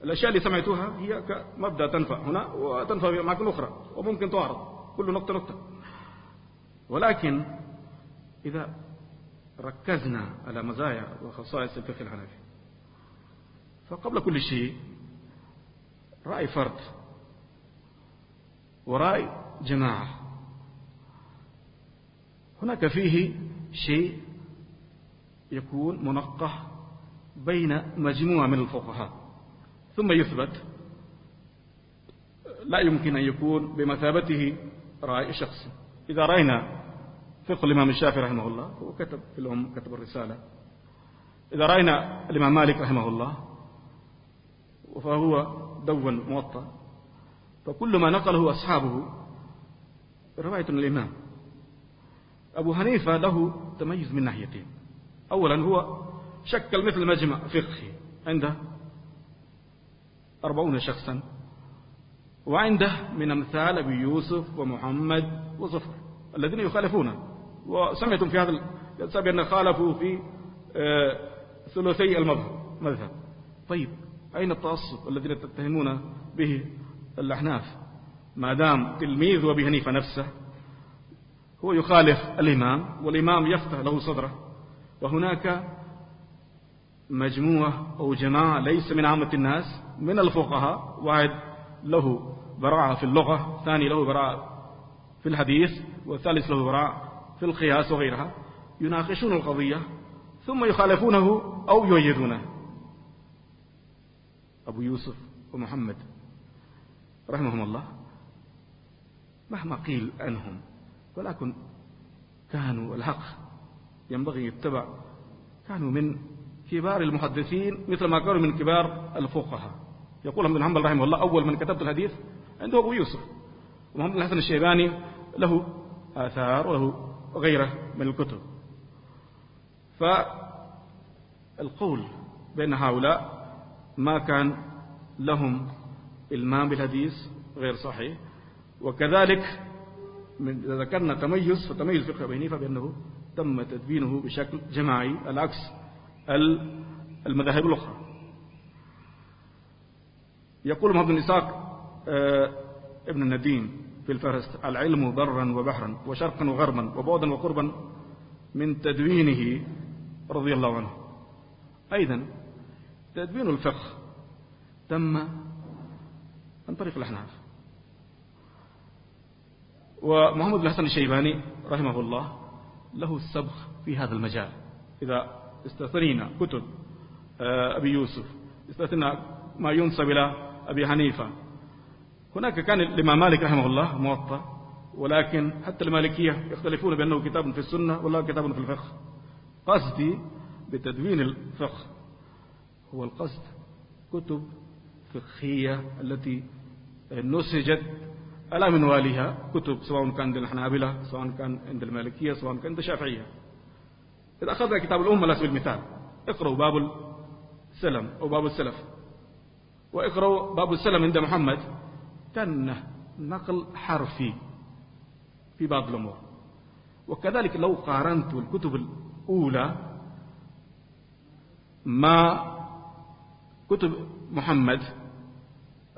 الأشياء اللي سمعتوها هي كمبدأ تنفع هنا وتنفع في أماكن أخرى وممكن تعرض كل نقطة نقطة. ولكن إذا ركزنا على مزايا وخصائص الفقه الحنفي فقبل كل شيء رأي فرد ورأي جماعة. هناك فيه شيء يكون منقح بين مجموعة من الفقهاء. ثم يثبت لا يمكن أن يكون بمثابته رأي شخص. إذا رأينا فقه الإمام الشافعي رحمه الله هو كتب في الأم كتب الرسالة. إذا رأينا الإمام مالك رحمه الله فهو دون موطأ. فكل ما نقله أصحابه رواية الإمام أبو حنيفة له تميز من ناحيتين. أولا هو شكل مثل مجمع فقهي. عنده أربعون شخصا. وعنده من أمثال أبي يوسف ومحمد وزفر الذين يخالفونه وسمعتم في هذا السبب أن خالفوا في آه، ثلثي المذهب طيب أين التعصب الذين تتهمون به الأحناف؟ ما دام تلميذ أبي حنيفة نفسه هو يخالف الإمام والإمام يفتح له صدره وهناك مجموعة أو جماعة ليس من عامة الناس من الفقهاء واحد له براعة في اللغة ثاني له براعة في الحديث والثالث له براعة في القياس وغيرها. يناقشون القضية ثم يخالفونه أو يؤيدونه. أبو يوسف ومحمد رحمهم الله مهما قيل عنهم ولكن كانوا الحق ينبغي يتبع كانوا من كبار المحدثين مثل ما كانوا من كبار الفقهاء. يقول ابن حنبل رحمه الله أول من كتبت الحديث عنده أبو يوسف. ومحمد الحسن الشيباني له آثار وله غيره من الكتب. فالقول بين هؤلاء ما كان لهم إلمام بالحديث غير صحيح وكذلك من إذا ذكرنا تميز فتميز فقه أبي بأنه تم تدوينه بشكل جماعي العكس. المذاهب الأخرى. يقول محمد بن إسحاق آه، ابن الندين في الفهرست العلم برا وبحرا وشرقا وغربا وبعدا وقربا من تدوينه رضي الله عنه. أيضا تدوين الفقه تم عن طريق الأحناف. ومحمد بن الحسن الشيباني رحمه الله له السبق في هذا المجال. إذا استثنينا كتب آه، أبي يوسف. استثنى ما ينسب إلى أبي حنيفة. هناك كان الإمام مالك رحمه الله موطأ ولكن حتى المالكية يختلفون بأنه كتاب في السنة ولا كتاب في الفقه. قصدي بتدوين الفقه. هو القصد كتب فقهية التي نسجت على منوالها كتب سواء كان عند الحنابلة سواء كان عند المالكية سواء كان عند الشافعية. إذا أخذنا كتاب الأمة على سبيل المثال اقرأوا باب السلم أو باب السلف. واقرأوا باب السلم عند محمد. كان نقل حرفي في بعض الأمور. وكذلك لو قارنت الكتب الأولى مع كتب محمد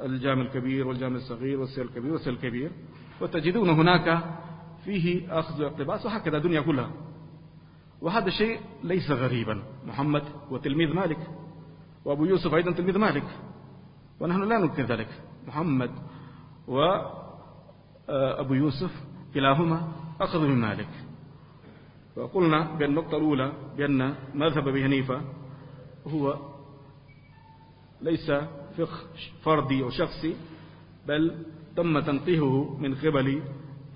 الجامع الكبير والجامع الصغير والسير الكبير والسير الكبير وتجدون هناك فيه أخذ واقتباس وهكذا الدنيا كلها. وهذا الشيء ليس غريبا. محمد هو تلميذ مالك وأبو يوسف أيضا تلميذ مالك ونحن لا ننكر ذلك. محمد وأبو يوسف كلاهما أخذ من مالك. وقلنا بأن النقطة الأولى بأن مذهب أبي حنيفة هو ليس فقه فردي أو شخصي بل تم تنقيهه من قبل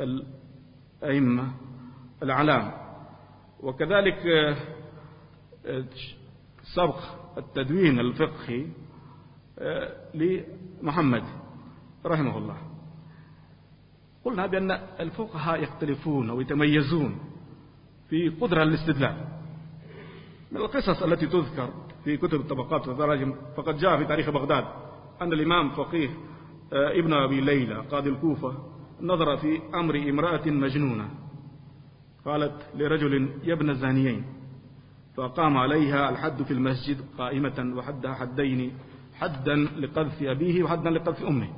الأئمة الأعلام وكذلك سبق التدوين الفقهي لمحمد رحمه الله. قلنا بأن الفقهاء يختلفون ويتميزون في قدرة الاستدلال. من القصص التي تذكر في كتب الطبقات والتراجم فقد جاء في تاريخ بغداد أن الإمام فقيه آه، ابن أبي ليلى قاضي الكوفة نظر في أمر امرأة مجنونة. قالت لرجل يا ابن الزانيين فقام عليها الحد في المسجد قائمة وحدها حدين حدا لقذف أبيه وحدا لقذف أمه.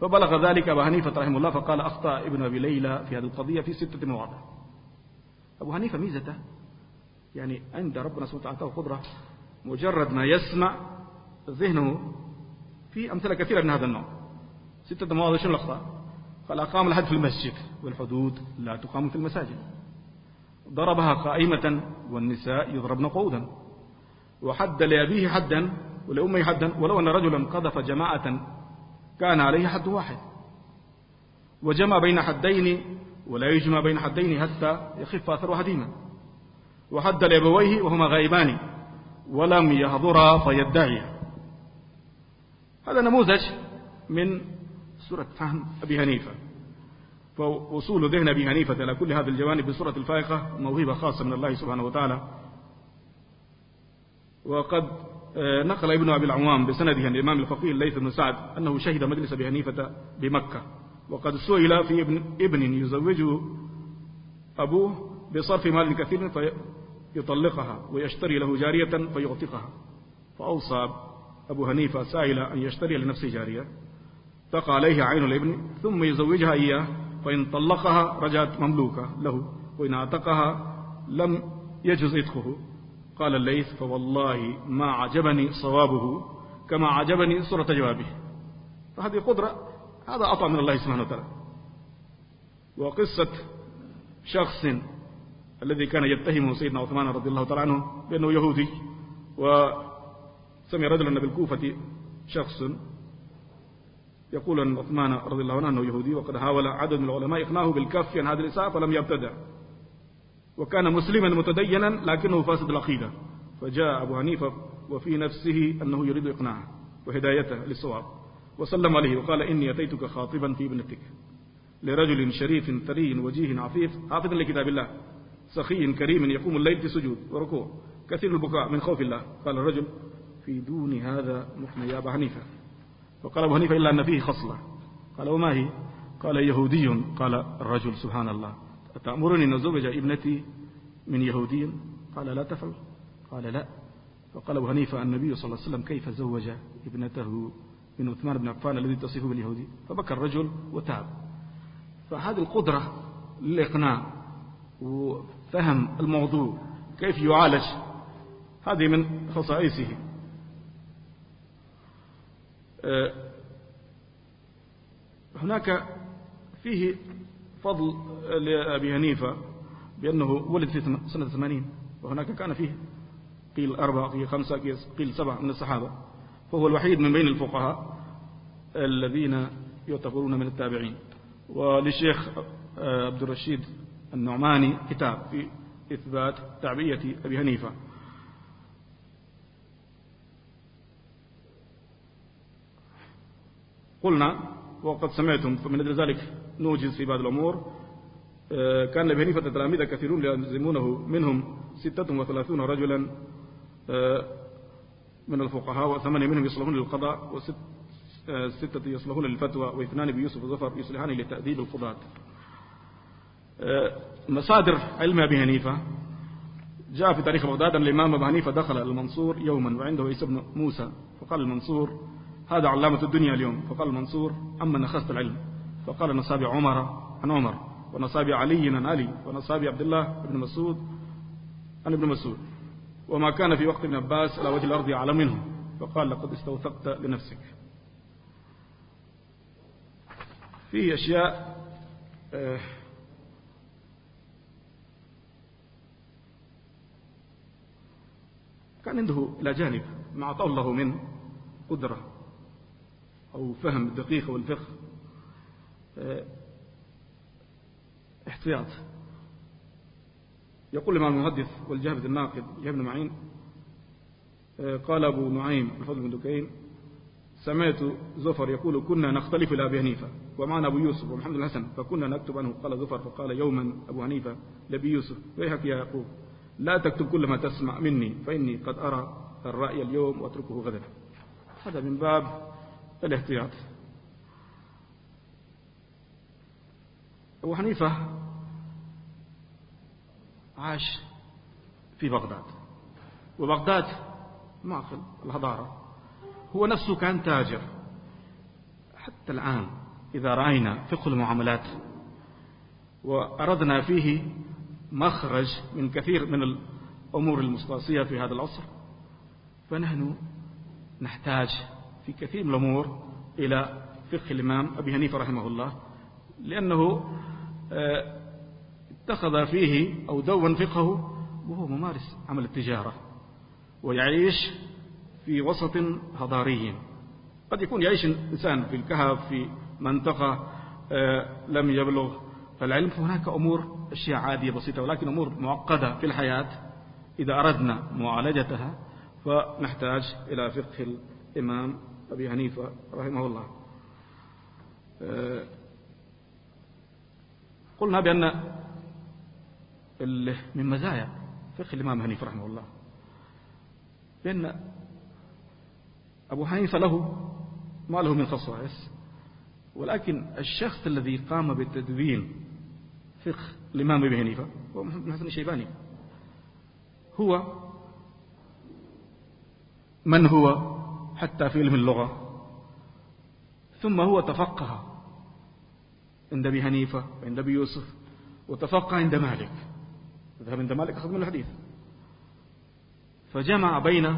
فبلغ ذلك أبو حنيفة رحمه الله فقال أخطأ ابن أبي ليلى في هذه القضية في ستة مواضع. أبو حنيفة ميزته يعني عند ربنا سبحانه وتعالى قدرة مجرد ما يسمع ذهنه في أمثلة كثيرة من هذا النوع. ستة مواضع شنو الأخطاء؟ قال أقام الحد في المسجد والحدود لا تقام في المساجد. ضربها قائمة والنساء يضربن قودا. وحد لأبيه حدا ولأمه حدا ولو أن رجلا قذف جماعة كان عليه حد واحد. وجمع بين حدين ولا يجمع بين حدين حتى يخف أثر هديما وحد لأبويه وهما غائبان ولم يحضرا فيدعي هذا نموذج من سورة فهم أبي حنيفة. فوصول ذهن أبي حنيفة إلى كل هذه الجوانب بسورة الفائقة موهبة خاصة من الله سبحانه وتعالى. وقد آه، نقل ابن أبي العوام بسنده عن الإمام الفقيه الليث بن سعد أنه شهد مجلس أبي حنيفة بمكة. وقد سئل في ابن, ابن يزوجه أبوه بصرف مال كثير فيطلقها ويشتري له جارية فيعتقها. فأوصى أبو حنيفة سائلا أن يشتري لنفسه جارية. تقع عليه عين الابن ثم يزوجها إياه. فإن طلقها رجعت مملوكة له وإن اعتقها لم يجز إتقه قال الليث فوالله ما عجبني صوابه كما عجبني صورة جوابه. فهذه قدرة هذا عطاء من الله سبحانه وتعالى. وقصة شخص الذي كان يتهم سيدنا عثمان رضي الله تعالى عنه بأنه يهودي وسمع رجلا بالكوفة شخص يقول أن عثمان رضي الله عنه أنه يهودي وقد حاول عدد من العلماء إقناعه بالكف عن هذه الإساءة فلم يبتدع. وكان مسلما متدينا لكنه فاسد العقيدة. فجاء أبو حنيفة وفي نفسه أنه يريد إقناعه وهدايته للصواب. وسلم عليه وقال إني أتيتك خاطبا في ابنتك لرجل شريف ثري وجيه عفيف حافظ لكتاب الله سخي كريم يقوم الليل في سجود وركوع كثير البكاء من خوف الله. قال الرجل في دون هذا محن يا أبا حنيفة. فقال أبو حنيفة إلا أن فيه خصلة. قال وما هي؟ قال يهودي. قال الرجل سبحان الله. أتأمرني أن أزوج ابنتي من يهودي؟ قال لا تفعل. قال لا. فقال أبو حنيفة النبي صلى الله عليه وسلم كيف زوج ابنته من عثمان بن عفان الذي تصفه باليهودي؟ فبكى الرجل وتاب. فهذه القدرة للإقناع وفهم الموضوع كيف يعالج هذه من خصائصه. هناك فيه فضل لأبي هنيفة بأنه ولد في سنة ثمانين وهناك كان فيه قيل أربعة قيل خمسة قيل سبعة من الصحابة فهو الوحيد من بين الفقهاء الذين يعتبرون من التابعين. وللشيخ آه، عبد الرشيد النعماني كتاب في إثبات تعبية أبي حنيفة قلنا وقد سمعتم فمن أجل ذلك نوجز في بعض الأمور. آه، كان لأبي حنيفة تلاميذ كثيرون يلزمونه منهم ستة وثلاثون رجلا آه، من الفقهاء وثمانية منهم يصلحون للقضاء وست ستة يصلحون للفتوى واثنان بيوسف وظفر يصلحان لتأديب القضاة. مصادر علم أبي حنيفة. جاء في تاريخ بغداد أن الإمام أبو حنيفة دخل المنصور يوما وعنده عيسى بن موسى فقال المنصور هذا علامة الدنيا اليوم. فقال المنصور أما نخست العلم. فقال نصابي عمر عن عمر ونصابي علي عن علي ونصابي عبد الله بن مسعود عن ابن مسعود. وما كان في وقت ابن عباس على وجه الأرض أعلم منه. فقال لقد استوثقت لنفسك. فيه أشياء آه، كان عنده إلى جانب ما أعطاه الله من قدرة. أو فهم الدقيق والفقه آه، احتياط. يقول الإمام المحدث والجهبذ الناقد يا ابن معين آه، قال أبو نعيم الفضل بن دكين سمعت زفر يقول كنا نختلف إلى أبي حنيفة ومعنا أبو يوسف ومحمد الحسن فكنا نكتب عنه. قال زفر فقال يوما أبو حنيفة لأبي يوسف. ويحك يا يعقوب لا تكتب كل ما تسمع مني فإني قد أرى الرأي اليوم وأتركه غدا. هذا من باب الاحتياط. أبو حنيفة عاش في بغداد وبغداد معقل الهضارة. هو نفسه كان تاجر. حتى الآن إذا رأينا فقه المعاملات وأردنا فيه مخرج من كثير من الأمور المستقصية في هذا العصر فنحن نحتاج في كثير من الأمور إلى فقه الإمام أبي حنيفة رحمه الله لأنه آه، اتخذ فيه أو دون فقهه وهو ممارس عمل التجارة ويعيش في وسط حضاري قد يكون يعيش إنسان في الكهف في منطقة آه، لم يبلغ العلم فهناك أمور أشياء عادية بسيطة ولكن أمور معقدة في الحياة. إذا أردنا معالجتها فنحتاج إلى فقه الإمام أبي حنيفة رحمه الله. آه، قلنا بأن من مزايا فقه الإمام حنيفة رحمه الله. بأن أبو حنيفة له ما له من خصائص ولكن الشخص الذي قام بتدوين فقه الإمام أبي حنيفة هو محمد بن الشيباني. هو من هو؟ حتى في علم اللغة. ثم هو تفقه عند أبي حنيفة وعند أبي يوسف وتفقه عند مالك. ذهب عند مالك أخذ من الحديث. فجمع بين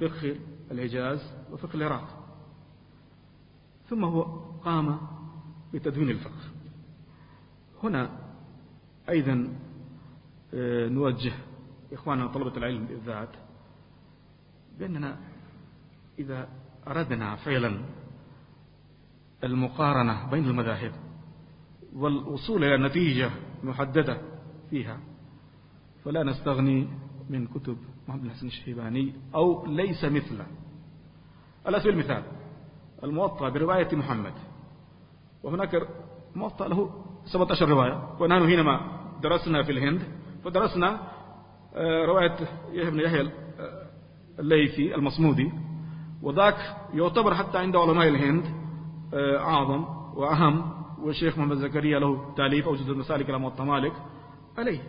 فقه الحجاز وفقه العراق. ثم هو قام بتدوين الفقه. هنا أيضا آه، نوجه إخواننا طلبة العلم بالذات بأننا إذا أردنا فعلا المقارنة بين المذاهب والوصول إلى نتيجة محددة فيها فلا نستغني من كتب محمد بن حسن الشيباني أو ليس مثله على سبيل المثال الموطأ برواية محمد وهناك موطأ له 17 رواية ونحن حينما درسنا في الهند فدرسنا آه، رواية يحيى بن يحيى آه، الليثي المصمودي وذاك يعتبر حتى عند علماء الهند آه، أعظم وأهم والشيخ محمد زكريا له تأليف أوجد المسالك إلى موطأ مالك عليه.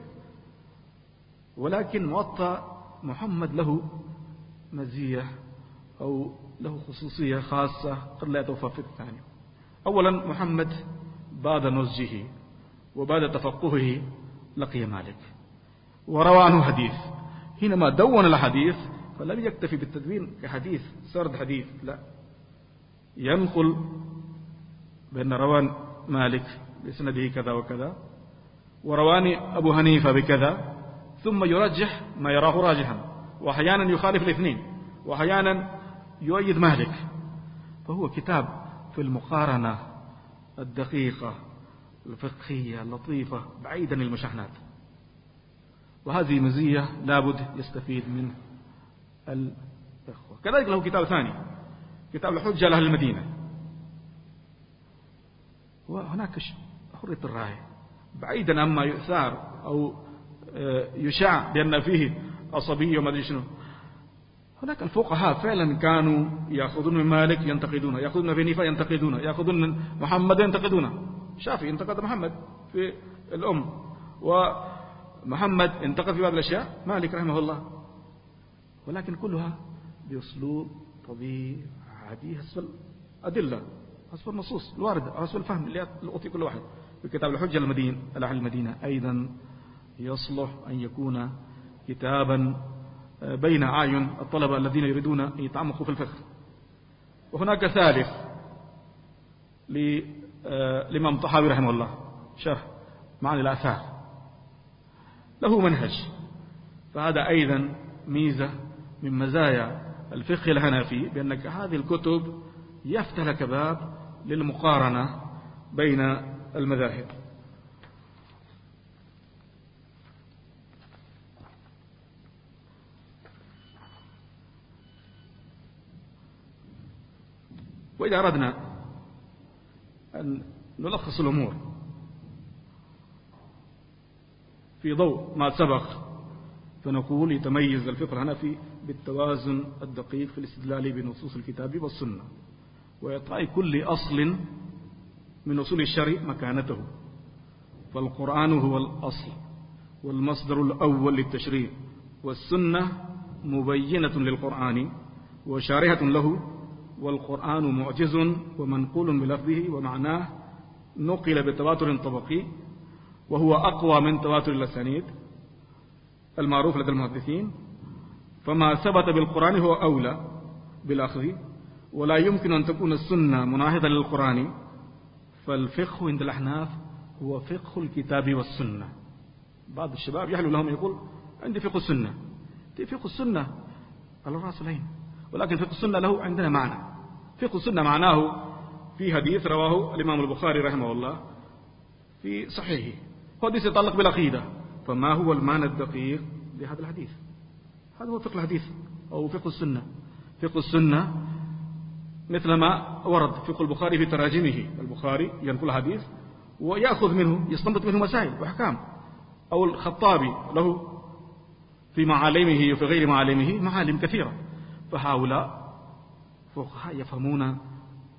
ولكن موطأ محمد له مزية أو له خصوصية خاصة قد لا توفى في الثاني. أولا محمد بعد نضجه وبعد تفقهه لقي مالك. وروى عنه حديث. حينما دون الحديث فلم يكتفي بالتدوين كحديث سرد حديث لا. ينقل بأن روى مالك بسنده كذا وكذا ورواني أبو حنيفة بكذا ثم يرجح ما يراه راجحا. وأحيانا يخالف الاثنين وأحيانا يؤيد مالك. فهو كتاب في المقارنة الدقيقة الفقهية اللطيفة بعيدا المشاحنات وهذه مزية لابد يستفيد من الإخوة. كذلك له كتاب ثاني كتاب الحجة لأهل المدينة. وهناك حرية الرأي. بعيدا عما يؤثار أو آه، يشاع بأن فيه عصبية وما أدري شنو. هناك الفقهاء فعلا كانوا يأخذون من مالك ينتقدونه يأخذون من بنيفة ينتقدونه يأخذون من محمد ينتقدونه. شافعي انتقد محمد في الأم ومحمد انتقد في بعض الأشياء. مالك رحمه الله. ولكن كلها بأسلوب طبيعي عادي حسب الأدلة حسب النصوص الواردة حسب الفهم اللي أعطي كل واحد. في كتاب الحجة المدين الأهل المدينة أيضا يصلح أن يكون كتابا بين أعين الطلبة الذين يريدون أن يتعمقوا في الفقه. وهناك ثالث للإمام الطحاوي رحمه الله شرح معاني الآثار. له منهج فهذا أيضا ميزة من مزايا الفقه الهنفي بأنك هذه الكتب يفتح لك باب للمقارنة بين المذاهب. وإذا أردنا أن نلخص الأمور في ضوء ما سبق فنقول يتميز الفقه الحنفي بالتوازن الدقيق في الاستدلال بنصوص الكتاب والسنة وإعطاء كل أصل من أصول الشرع مكانته. فالقرآن هو الأصل والمصدر الأول للتشريع والسنة مبينة للقرآن وشارحة له والقرآن معجز ومنقول بلفظه ومعناه نقل بتواتر طبقي وهو أقوى من تواتر الأسانيد المعروف لدى المحدثين. فما ثبت بالقرآن هو أولى بالأخذ ولا يمكن أن تكون السنة مناهضة للقرآن. فالفقه عند الأحناف هو فقه الكتاب والسنة. بعض الشباب يحلو لهم يقول عندي فقه السنة. فقه السنة على الرأس والعين ولكن فقه السنة له عندنا معنى. فقه السنة معناه في حديث رواه الإمام البخاري رحمه الله في صحيحه. حديث يتعلق بالعقيدة. فما هو المعنى الدقيق لهذا الحديث؟ هذا هو فقه الحديث أو فقه السنة. فقه السنة مثل ما ورد فقه البخاري في تراجمه. البخاري ينقل حديث ويأخذ منه يستنبط منه مسائل وأحكام. أو الخطابي له في معالمه وفي غير معالمه معالم كثيرة. فهؤلاء فقهاء يفهمون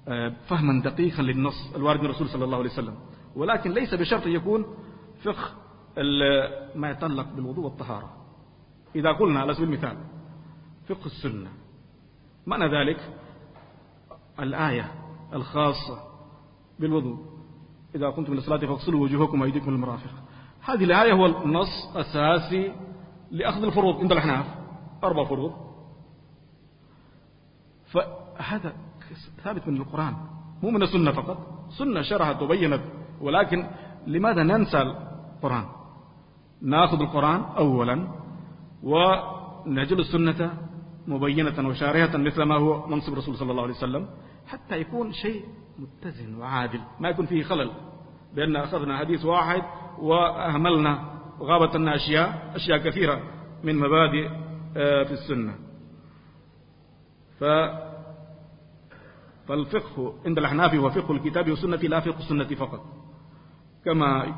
آه، فهما دقيقا للنص الوارد من الرسول صلى الله عليه وسلم. ولكن ليس بشرط يكون فقه ما يتعلق بالوضوء والطهارة. إذا قلنا على سبيل المثال فقه السنة معنى ذلك الآية الخاصة بالوضوء. إذا كنتم للصلاة فاغسلوا وجوهكم وأيديكم المرافق هذه الآية هو النص الأساسي لأخذ الفروض عند الأحناف. أربع فروض. فهذا ثابت من القرآن مو من السنة فقط. سنة شرحت وبينت ولكن لماذا ننسى القرآن؟ نأخذ القرآن أولا ونجل السنة مبينة وشارحة مثل ما هو منصب الرسول صلى الله عليه وسلم حتى يكون شيء متزن وعادل ما يكون فيه خلل بأن أخذنا حديث واحد وأهملنا وغابت لنا أشياء أشياء كثيرة من مبادئ آه، في السنة. ف فالفقه عند الأحناف هو فقه الكتاب والسنة لا فقه السنة فقط. كما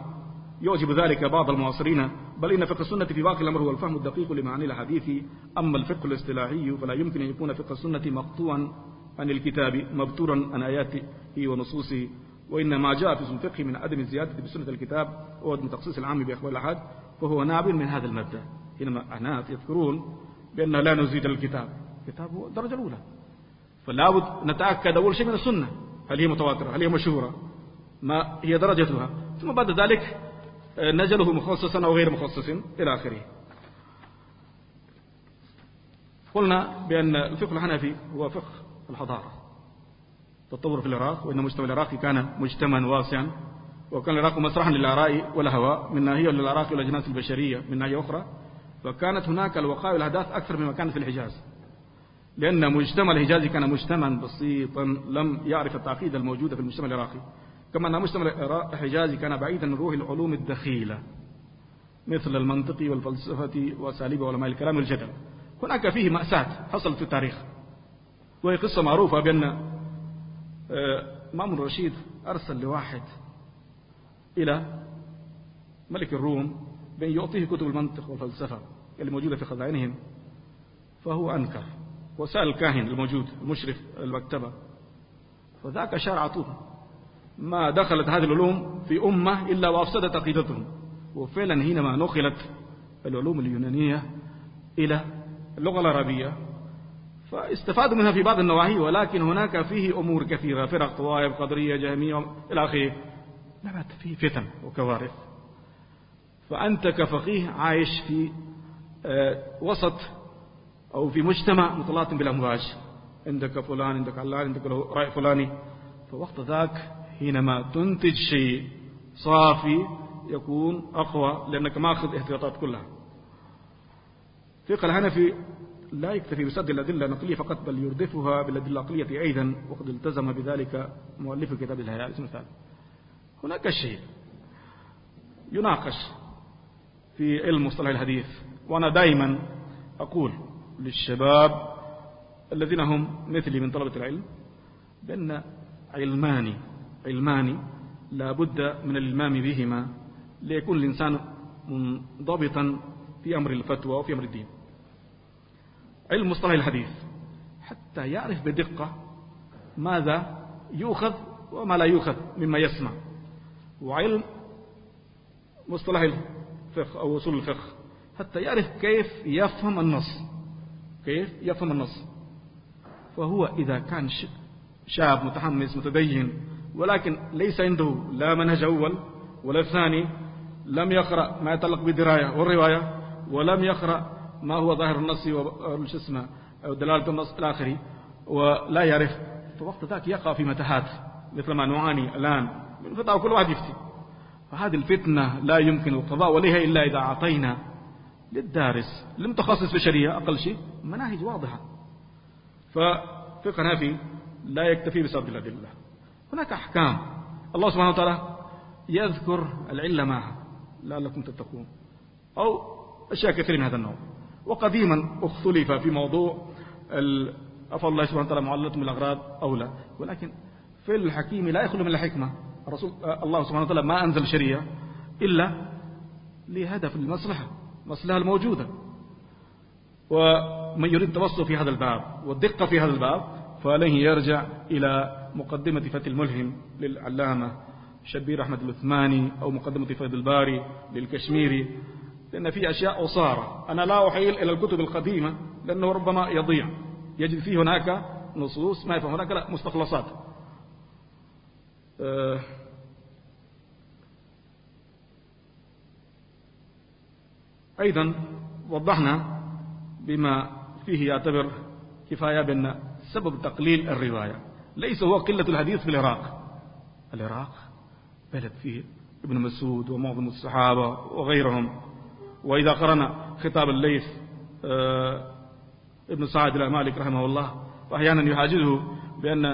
يعجب ذلك بعض المعاصرين بل إن فقه السنة في باقي الأمر هو الفهم الدقيق لمعاني الحديث أما الفقه الاصطلاحي فلا يمكن أن يكون فقه السنة مقطوعا عن الكتاب مبتورا عن آياته ونصوصه. وإنما جاء في الفقه من عدم الزيادة بسنة الكتاب ومن تخصيص العام بأخبار الأحد فهو نابل من هذا المبدأ. حينما أحناف يذكرون بأن لا نزيد الكتاب. الكتاب هو الدرجة الأولى. فلا بد نتأكد أول شيء من السنة. هل هي متواترة؟ هل هي مشهورة؟ ما هي درجتها؟ ثم بعد ذلك نجله مخصصا أو غير مخصص إلى آخره. قلنا بأن الفقه الحنفي هو فقه الحضارة. تطور في العراق وأن المجتمع العراقي كان مجتمعا واسعا وكان العراق مسرحا للآراء والهوى من ناحية للآراء والأجناس البشرية من ناحية أخرى. فكانت هناك الوقائع والأحداث أكثر مما كانت في الحجاز. لأن مجتمع الحجاز كان مجتمعا بسيطا لم يعرف التعقيد الموجودة في المجتمع العراقي. كما أن مجتمع الحجاز كان بعيدا من روح العلوم الدخيلة مثل المنطق والفلسفة وأساليب علماء الكلام والجدل. هناك فيه مأساة حصلت في التاريخ وهي قصة معروفة بأن آه، مأمون الرشيد أرسل لواحد إلى ملك الروم بأن يعطيه كتب المنطق والفلسفة اللي موجودة في خزائنهم فهو أنكر وسأل الكاهن الموجود المشرف المكتبة فذاك شارع طول ما دخلت هذه العلوم في أمة إلا وأفسدت عقيدتهم. وفعلا حينما نقلت العلوم اليونانية إلى اللغة العربية فاستفادوا منها في بعض النواحي ولكن هناك فيه أمور كثيرة فرق طوائف قدرية جهمية إلى آخره. نبت فيه فتن وكوارث. فأنت كفقيه عايش في آه، وسط أو في مجتمع متلاطم بالأمواج. عندك فلان عندك علان عندك رأي فلاني. فوقت ذاك حينما تنتج شيء صافي يكون أقوى لأنك ما أخذ احتياطات كلها. فقه الهنفي لا يكتفي بسد الأدلة النقلية فقط بل يردفها بالأدلة العقلية أيضا وقد التزم بذلك مؤلف كتاب الهياء. اسم هناك شيء يناقش في علم مصطلح الحديث وأنا دائما أقول للشباب الذين هم مثلي من طلبة العلم بأن علمان علمان لا بد من الإلمام بهما ليكون الإنسان منضبطا في أمر الفتوى وفي أمر الدين. علم مصطلح الحديث حتى يعرف بدقة ماذا يؤخذ وما لا يؤخذ مما يسمع. وعلم مصطلح الفقه أو أصول الفقه حتى يعرف كيف يفهم النص. كيف يفهم النص. فهو إذا كان شاب متحمس متدين ولكن ليس عنده لا منهج أول ولا ثاني لم يقرأ ما يتعلق بالدراية والرواية ولم يقرأ ما هو ظاهر النص وش اسمه دلالة النص إلى آخره ولا يعرف. فوقت ذاك يقع في متاهات مثل ما نعاني الآن. من فتاة واحد يفتي. فهذه الفتنة لا يمكن القضاء عليها إلا إذا أعطينا للدارس المتخصص في الشريعة أقل شيء مناهج واضحة. ففقه نافي لا يكتفي بسرد الأدلة. هناك أحكام. الله سبحانه وتعالى يذكر العلة معها لعلكم تتقون. أو أشياء كثيرة من هذا النوع. وقديما اختلف في موضوع أفضل الله سبحانه وتعالى معلة من الأغراض أو لا. ولكن في الحكيم لا يخلو من الحكمة. الرسول الله سبحانه وتعالى ما أنزل شريعة إلا لهدف المصلحة. المصلحة الموجودة. ومن يريد التوسط في هذا الباب والدقة في هذا الباب فعليه يرجع إلى مقدمة فتح الملهم للعلامة شبير أحمد العثماني أو مقدمة فيض الباري للكشميري لأن في أشياء أصارة أنا لا أحيل إلى الكتب القديمة لأنه ربما يضيع. يجد فيه هناك نصوص ما يفهم هناك لا مستخلصات. أه أيضا وضحنا بما فيه يعتبر كفاية بأن سبب تقليل الرواية. ليس هو قلة الحديث في العراق. العراق بلد فيه ابن مسعود ومعظم الصحابة وغيرهم. وإذا قرأنا خطاب الليث آه، ابن سعد إلى مالك رحمه الله فأحيانا يحاجزه بأن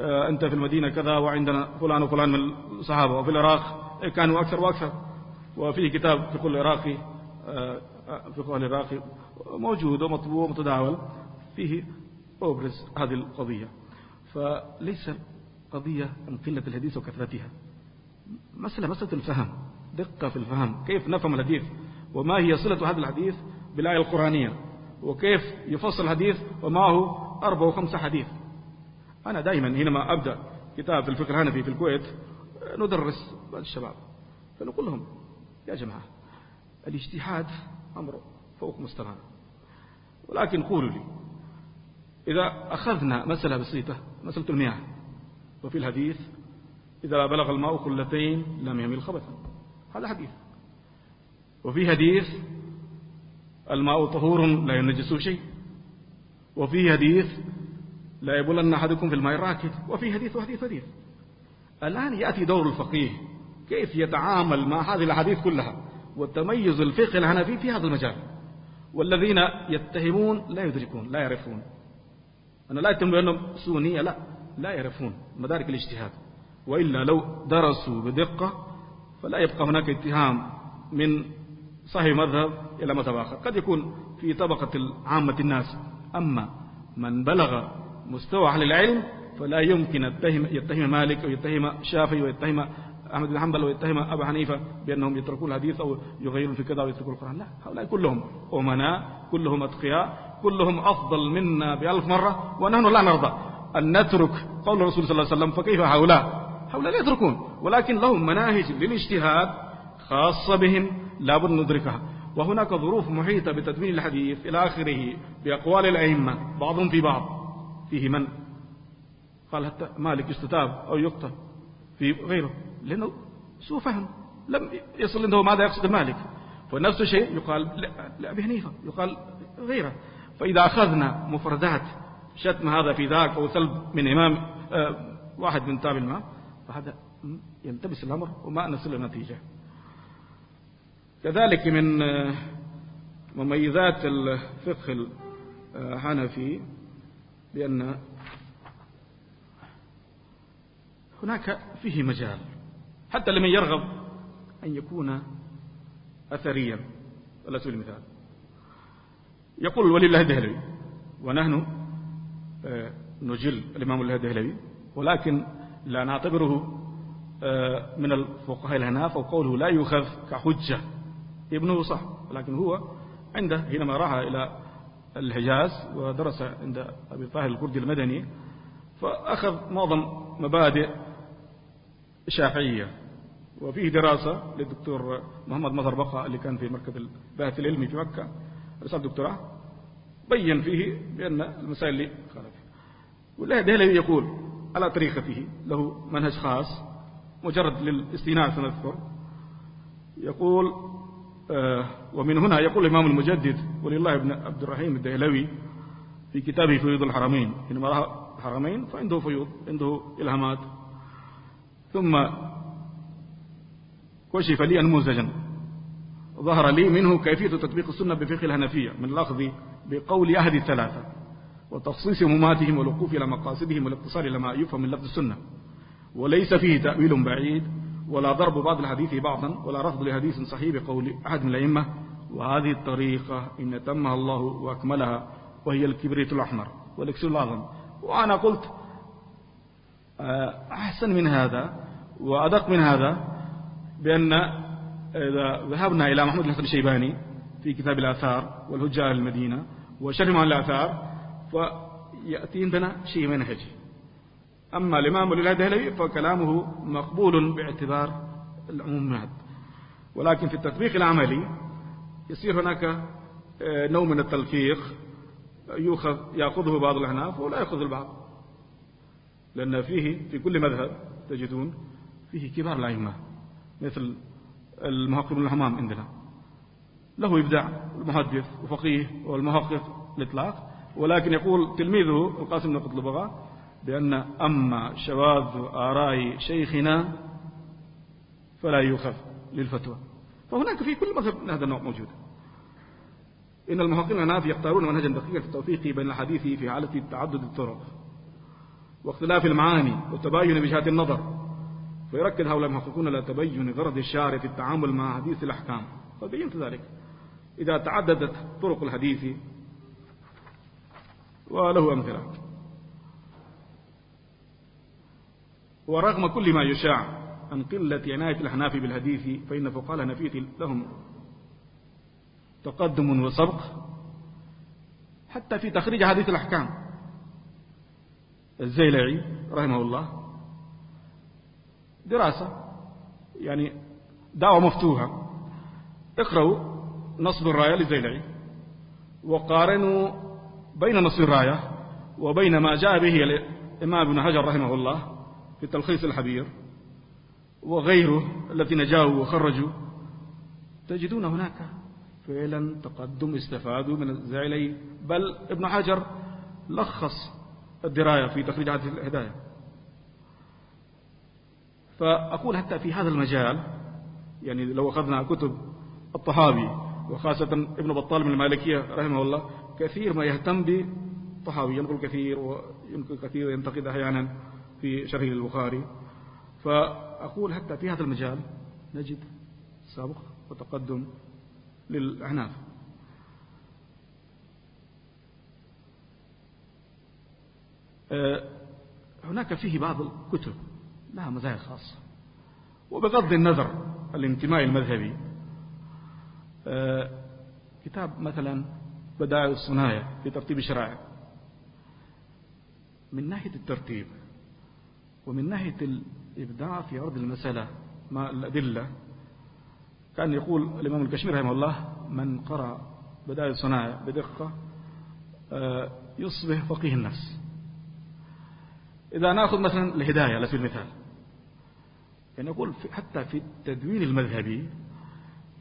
آه، أنت في المدينة كذا وعندنا فلان وفلان من الصحابة. وفي العراق كانوا أكثر وأكثر. وفيه كتاب في كل عراقي آه، في كل عراقي موجود ومطبوع ومتداول. فيه أبرز هذه القضية. فليس قضية من قلة الحديث وكثرتها. مسألة مسألة الفهم. دقة في الفهم. كيف نفهم الحديث؟ وما هي صلة هذا الحديث بالآية القرآنية؟ وكيف يفصل الحديث؟ ومعه أربع وخمسة حديث؟ أنا دائما حينما أبدأ كتاب في الهنفي في الكويت ندرس بعض الشباب. فنقول لهم يا جماعة الاجتهاد أمر فوق مستوانا ولكن قولوا لي إذا أخذنا مسألة بسيطة مسألة المياه. وفي الحديث إذا بلغ الماء قلتين لم يمل خبثا. هذا حديث. وفي حديث الماء طهور لا ينجس شيء. وفي حديث لا يبولن أحدكم في الماء الراكد. وفي حديث وحديث حديث الآن يأتي دور الفقيه. كيف يتعامل مع هذه الأحاديث كلها؟ وتميز الفقه الحنفي في هذا المجال. والذين يتهمون لا يدركون لا يعرفون. أنا لا أتهم بأنهم سونية لا لا يعرفون مدارك الاجتهاد. وإلا لو درسوا بدقة فلا يبقى هناك اتهام من صحيح مذهب إلى مذهب آخر. قد يكون في طبقة عامة الناس. أما من بلغ مستوى أهل العلم فلا يمكن يتهم, يتهم مالك أو يتهم شافعي ويتهم أحمد بن حنبل ويتهم أبا حنيفة بأنهم يتركون الحديث أو يغيرون في كذا ويتركون القرآن. لا هؤلاء كلهم أمناء كلهم أتقياء. كلهم أفضل منا بألف مرة ونحن لا نرضى. أن نترك قول الرسول صلى الله عليه وسلم فكيف هؤلاء؟ هؤلاء لا يتركون ولكن لهم مناهج للاجتهاد خاصة بهم لا بد ندركها. وهناك ظروف محيطة بتدوين الحديث إلى آخره بأقوال الأئمة بعضهم في بعض. فيه من؟ قال حتى مالك يستتاب أو يقتل. في غيره. لأنه سوء فهم. لم يصل عنده ماذا يقصد المالك فنفس الشيء يقال لأبي حنيفة يقال غيره. فإذا أخذنا مفردات شتم هذا في ذاك أو سلب من إمام آه، واحد من تابع الإمام فهذا ينتبس الأمر وما نصل النتيجة. كذلك من آه، مميزات الفقه الحنفي بأن هناك فيه مجال حتى لمن يرغب أن يكون أثريا. على سبيل المثال يقول الولي الله الدهلوي ونحن آه، نجل الإمام الله الدهلوي ولكن لا نعتبره آه، من الفقهاء الهناف وقوله لا يؤخذ كحجة. ابنه صح ولكن هو عنده حينما راح إلى الحجاز ودرس عند أبي طاهر الكردي المدني فأخذ معظم مبادئ شافعية. وفيه دراسة للدكتور محمد مظهر بقى اللي كان في مركز الباحث العلمي في مكة. رسالة دكتوراه بين فيه بأن المسائل اللي قال والله الذي يقول على طريقته له منهج خاص مجرد للاستئناس نذكر. يقول آه ومن هنا يقول الإمام المجدد ولله الله بن عبد الرحيم الدهلوي في كتابه فيوض الحرمين. حينما رأى الحرمين فعنده فيوض عنده إلهامات. ثم كشف لي نموذجا ظهر لي منه كيفية تطبيق السنة بفقه الهنفية من الأخذ بقول أهل الثلاثة وتخصيص مماتهم والوقوف إلى مقاصدهم والاقتصار إلى ما يفهم من لفظ السنة. وليس فيه تأويل بعيد ولا ضرب بعض الحديث بعضا ولا رفض لحديث صحيح بقول أحد من الأئمة وهذه الطريقة إن تمها الله وأكملها وهي الكبريت الأحمر والإكسير الأعظم. وأنا قلت آه، أحسن من هذا وأدق من هذا بأن إذا ذهبنا إلى محمود الحسن الشيباني في كتاب الآثار والهجاء المدينة وشرم عن الآثار فيأتي عندنا شيء منهجي أما الإمام الهدهلوي فكلامه مقبول باعتبار العمومات ولكن في التطبيق العملي يصير هناك آه، نوع من التلفيق يأخذ يأخذه بعض الأحناف ولا يأخذ البعض. لأن فيه في كل مذهب تجدون فيه كبار الأئمة مثل المحقق بن الحمام عندنا. له إبداع المحدث وفقيه والمحقق الإطلاق. ولكن يقول تلميذه القاسم بن قطلبغة بأن أما شواذ آراء شيخنا فلا يؤخذ للفتوى. فهناك في كل مذهب هذا النوع موجود. إن المحققين الحناف يختارون منهجا دقيقا في التوفيق بين الحديث في حالة تعدد الطرق. واختلاف المعاني وتباين وجهات النظر. فيركز هؤلاء المحققون على تبين غرض الشارع في التعامل مع حديث الأحكام. فبينت ذلك. إذا تعددت طرق الحديث وله أمثلة. ورغم كل ما يشاع عن قلة عناية الأحناف بالحديث فإن فقال الحنفية لهم تقدم وسبق حتى في تخريج حديث الأحكام. الزيلعي رحمه الله دراسة يعني دعوة مفتوحة. اقرأوا نصب الراية للزيلعي. وقارنوا بين نصب الراية وبين ما جاء به الإمام ابن حجر رحمه الله في تلخيص الحبير وغيره الذين جاءوا وخرجوا. تجدون هناك فعلا تقدم استفادوا من الزعلي بل ابن حجر لخص الدراية في تخريج هذه الهداية. فأقول حتى في هذا المجال يعني لو أخذنا كتب الطحاوي وخاصة ابن بطال من المالكية رحمه الله كثير ما يهتم بالطحاوي ينقل كثير وينقل كثير ينتقد أحيانا في شرح البخاري فأقول حتى في هذا المجال نجد سابق وتقدم للأحناف. أه، هناك فيه بعض الكتب لها مزايا خاصة. وبغض النظر الانتماء المذهبي أه، كتاب مثلا بدائع الصنايع في ترتيب الشرائع من ناحية الترتيب ومن ناحية الإبداع في عرض المسألة مع الأدلة كان يقول الإمام الكشمير رحمه الله من قرأ بدائع الصناعة بدقة آه، يصبح فقيه النفس. إذا نأخذ مثلا الهداية على سبيل المثال. يعني يقول حتى في التدوين المذهبي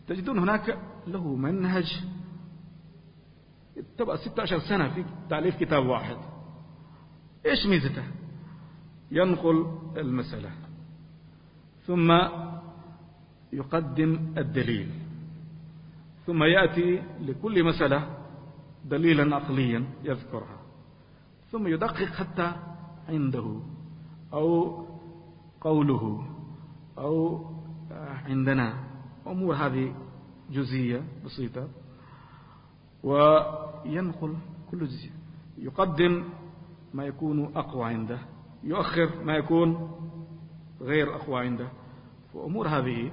تجدون هناك له منهج تبقى 16 سنة في تعليف كتاب واحد. إيش ميزته؟ ينقل المسألة ثم يقدم الدليل ثم يأتي لكل مسألة دليلا عقليا يذكرها ثم يدقق حتى عنده أو قوله. أو عندنا أمور هذه جزئية بسيطة. وينقل كل جزئية. يقدم ما يكون أقوى عنده. يؤخر ما يكون غير أقوى عنده. وأمور هذه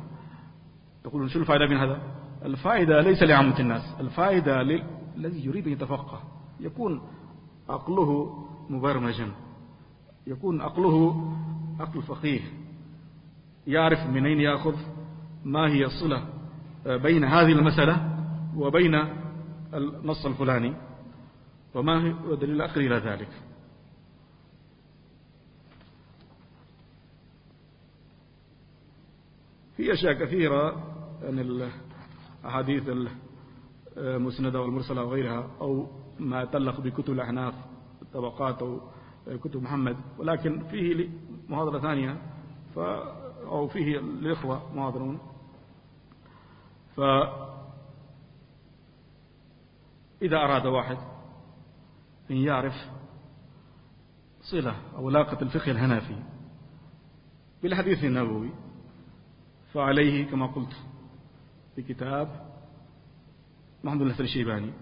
تقولون شو الفائدة من هذا؟ الفائدة ليس لعامة الناس. الفائدة الذي يريد أن يتفقه. يكون عقله مبرمجا. يكون عقله عقل فقيه. يعرف من أين يأخذ ما هي الصلة بين هذه المسألة وبين النص الفلاني. وما هو دليل الآخر إلى ذلك. في أشياء كثيرة عن الأحاديث المسندة والمرسلة وغيرها أو ما يتعلق بكتب الأحناف الطبقات أو كتب محمد ولكن فيه محاضرة ثانية. ف أو فيه الإخوة محاضرون فإذا أراد واحد أن يعرف صلة أو علاقة الفقه الهنفي بالحديث النبوي فعليه كما قلت في كتاب محمد بن الشيباني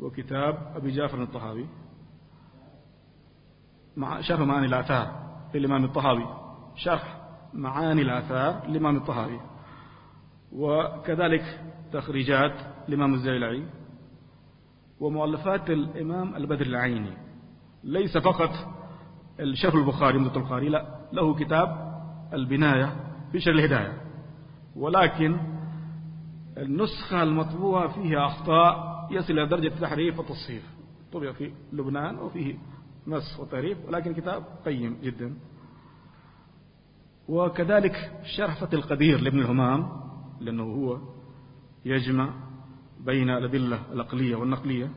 وكتاب أبي جعفر الطحاوي مع شرح معاني الآثار للإمام الطحاوي شرح معاني الآثار للإمام الطحاوي وكذلك تخريجات الإمام الزيلعي ومؤلفات الإمام البدر العيني. ليس فقط الشرح البخاري مدة البخاري لا له كتاب البناية في شرح الهداية. ولكن النسخة المطبوعة فيها أخطاء يصل إلى درجة تحريف وتصحيف طبع في لبنان وفيه نسخ وتحريف ولكن كتاب قيم جدا. وكذلك شرح فتح القدير لابن الهمام لأنه هو يجمع بين الأدلة العقلية والنقلية.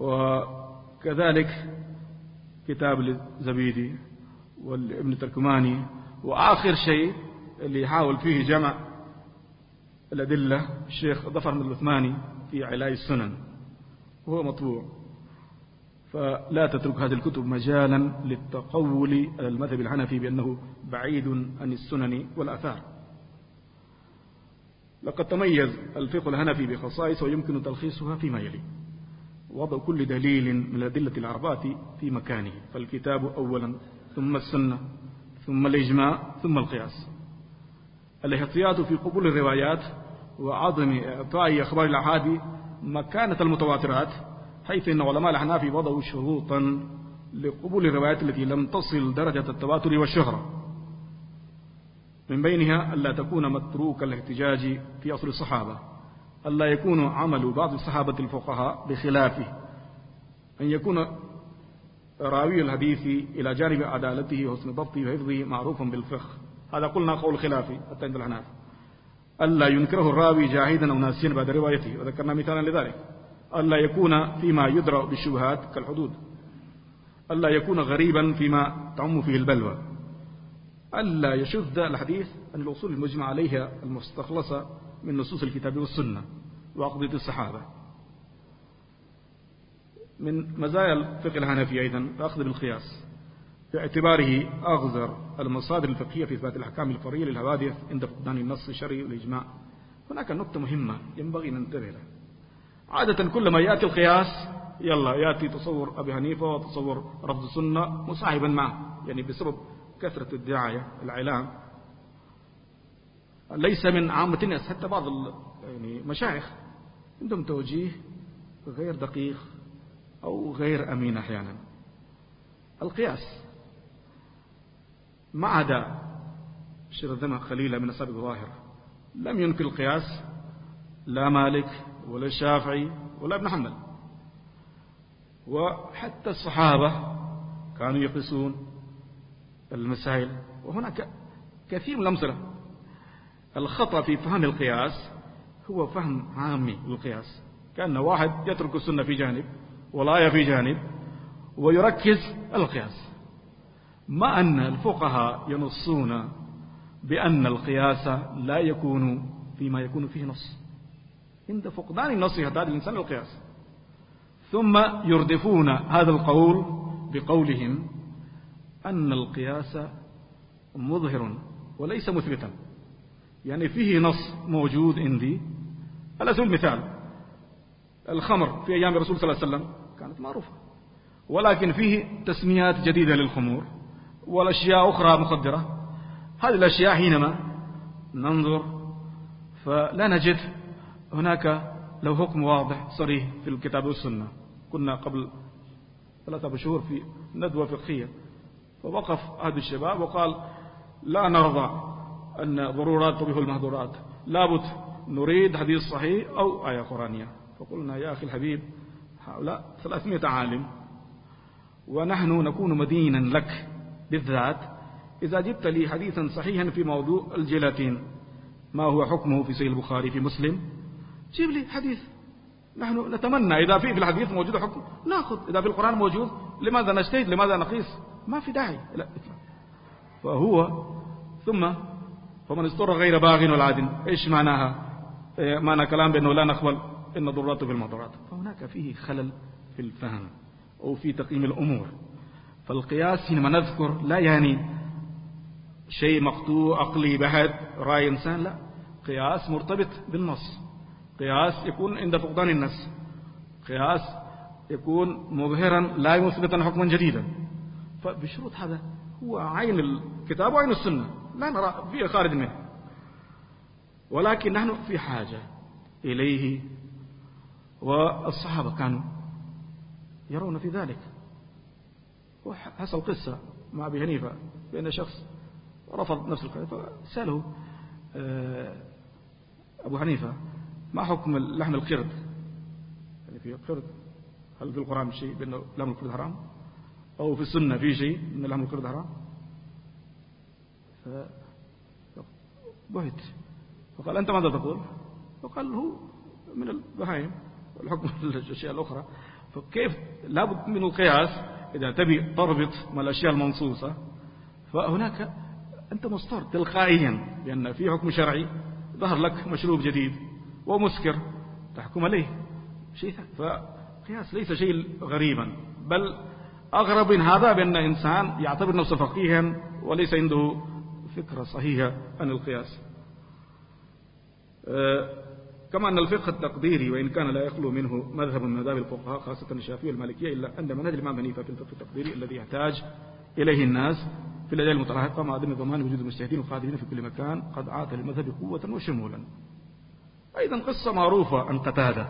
وكذلك كتاب الزبيدي والابن التركماني وآخر شيء اللي يحاول فيه جمع الأدلة الشيخ ظفر بن العثماني في علاج السنن وهو مطبوع. فلا تترك هذه الكتب مجالا للتقول على المذهب الحنفي بأنه بعيد عن السنن والآثار. لقد تميز الفقه الهنفي بخصائص ويمكن تلخيصها فيما يلي. وضع كل دليل من الأدلة الأربعة في مكانه. فالكتاب أولا ثم السنة ثم الإجماع ثم القياس. الاحتياط في قبول الروايات وعدم إعطاء أخبار الأحاد مكانة المتواترات حيث أن علماء الأحناف وضعوا شروطا لقبول الروايات التي لم تصل درجة التواتر والشهرة. من بينها ألا تكون متروك الاحتجاج في أصل الصحابة ألا يكون عمل بعض الصحابة الفقهاء بخلافه أن يكون راوي الحديث إلى جانب عدالته وحسن ضبطه وحفظه معروفا بالفقه. هذا قلنا قول خلافي حتى عند الحناف ألا ينكره الراوي جاهدا أو ناسيا بعد روايته وذكرنا مثالا لذلك. ألا يكون فيما يدرى بالشبهات كالحدود. ألا يكون غريبا فيما تعم فيه البلوى. ألا يشذ الحديث عن الأصول المجمع عليها المستخلصة من نصوص الكتاب والسنة وعقدة الصحابة. من مزايا الفقه الحنفي أيضا الأخذ بالقياس. باعتباره أغزر المصادر الفقهية في إثبات الأحكام الفرعية للحوادث عند فقدان النص الشرعي والإجماع. هناك نقطة مهمة ينبغي ننتبه لها. عادة كلما يأتي القياس يلا يأتي تصور أبي حنيفة وتصور رفض السنة مصاحبا معه يعني بسبب كثرة الدعاية الإعلام. ليس من عامة الناس حتى بعض يعني مشايخ عندهم توجيه غير دقيق أو غير أمين أحيانا. القياس. ما عدا شرذمة خليلة من أصحاب الظاهر. لم ينكر القياس. لا مالك ولا الشافعي ولا ابن حنبل. وحتى الصحابة كانوا يقيسون المسائل وهناك كثير من الأمثلة. الخطأ في فهم القياس هو فهم عامي للقياس كأن واحد يترك السنة في جانب والآية في جانب ويركز القياس. ما أن الفقهاء ينصون بأن القياس لا يكون فيما يكون فيه نص. عند فقدان النص يحتاج الإنسان للقياس. ثم يردفون هذا القول بقولهم أن القياس مظهر وليس مثبتا. يعني فيه نص موجود عندي. على سبيل المثال الخمر في أيام الرسول صلى الله عليه وسلم كانت معروفة. ولكن فيه تسميات جديدة للخمور والأشياء أخرى مخدرة هذه الأشياء حينما ننظر فلا نجد هناك له حكم واضح صريح في الكتاب والسنة. كنا قبل ثلاثة شهور في ندوة فقهية. فوقف أحد الشباب وقال لا نرضى أن ضرورات تبيه المهدورات لابد نريد حديث صحيح أو آية قرآنية. فقلنا يا أخي الحبيب هؤلاء ثلاثمائة عالم ونحن نكون مدينا لك بالذات. إذا جبت لي حديثا صحيحا في موضوع الجيلاتين ما هو حكمه في سيد البخاري في مسلم؟ جيب لي حديث. نحن نتمنى إذا في في الحديث موجود حكم. نأخذ. إذا في القرآن موجود لماذا نجتهد؟ لماذا نقيس ما في داعي. لا. فهو ثم فمن اضطر غير باغ ولا عاد. إيش معناها؟ إيه، معنى كلام بأنه لا نقبل إن ضرورته في المضرات. فهناك فيه خلل في الفهم أو في تقييم الأمور. فالقياس حينما نذكر لا يعني شيء مقطوع عقلي بحت رأي إنسان لا. قياس مرتبط بالنص. قياس يكون عند فقدان النص قياس يكون مظهرا لا مثبتا حكما جديدا فبشروط هذا هو عين الكتاب وعين السنة لا نرى فيه خارج منه ولكن نحن في حاجة إليه والصحابة كانوا يرون في ذلك وحصل قصة مع أبي حنيفة بأن شخص رفض نفس القضية فسأله أبو حنيفة ما حكم لحم القرد؟ يعني في القرد هل في القرآن شيء بأنه لحم القرد حرام؟ أو في السنة في شيء أن لحم القرد حرام؟ فبهت. فقال أنت ماذا تقول؟ فقال هو من البهائم والحكم الأشياء الأخرى. فكيف لابد من القياس؟ إذا تبي تربط مع الأشياء المنصوصة. فهناك أنت مضطر تلقائيا لأن في حكم شرعي ظهر لك مشروب جديد. ومسكر. تحكم عليه. شيء فقياس ليس شيء غريبا. بل أغرب من هذا بأن إنسان يعتبر نفسه فقيها وليس عنده فكرة صحيحة عن القياس. آه، كما أن الفقه التقديري وإن كان لا يخلو منه مذهب من مذاهب الفقهاء خاصة الشافعية والمالكية إلا أن منهج الإمام حنيفة في الفقه التقديري الذي يحتاج إليه الناس في الأجيال المتلاحقة مع عدم ضمان وجود المجتهدين القادمين في كل مكان قد عاد للمذهب قوة وشمولا. أيضا قصة معروفة عن قتادة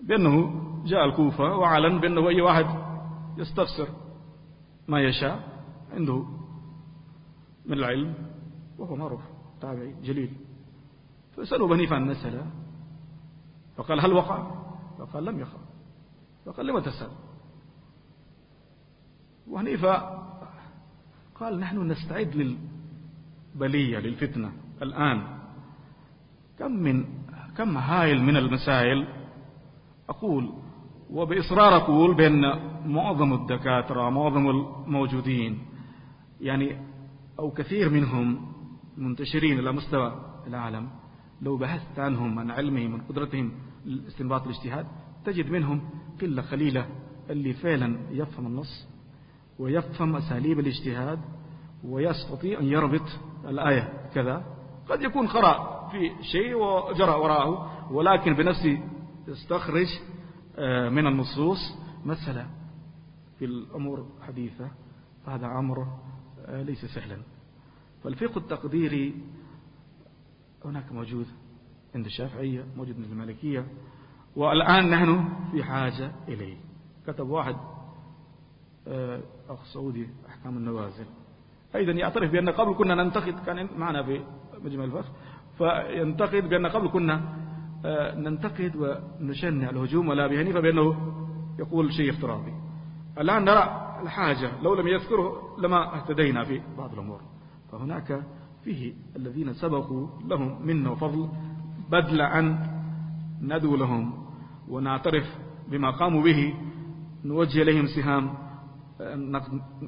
بأنه جاء الكوفة وعلن بأنه أي واحد يستفسر ما يشاء عنده من العلم وهو معروف تابعي جليل. فسألوا بني عن المسألة فقال هل وقع؟ فقال لم يقع. فقال لما تسأل. وهنيفة قال نحن نستعد للبلية للفتنة الآن. كم من كم هائل من المسائل؟ أقول وبإصرار أقول بأن معظم الدكاترة معظم الموجودين يعني
أو كثير منهم منتشرين إلى مستوى العالم لو بحثت عنهم عن علمهم عن قدرتهم الاستنباط الاجتهاد تجد منهم قلة قليلة اللي فعلا يفهم النص ويفهم أساليب الاجتهاد ويستطيع أن يربط الآية كذا. قد يكون قرأ في شيء وجرى وراءه ولكن بنفسه يستخرج آه، من النصوص مسألة في الأمور حديثة فهذا أمر آه، ليس سهلا. فالفقه التقديري هناك موجود عند الشافعية موجود عند المالكية والآن نحن في حاجة إليه. كتب واحد آه، أخ سعودي أحكام النوازل. أيضا يعترف بأن قبل كنا ننتقد كان معنا في مجمع الفقه فينتقد بأن قبل كنا آه، ننتقد ونشنع الهجوم ولا أبي حنيفة بأنه يقول شيء افتراضي. الآن نرى الحاجة لو لم يذكره لما اهتدينا في بعض الأمور. فهناك فيه الذين سبقوا لهم منا وفضل بدل أن ندعو لهم ونعترف بما قاموا به نوجه إليهم سهام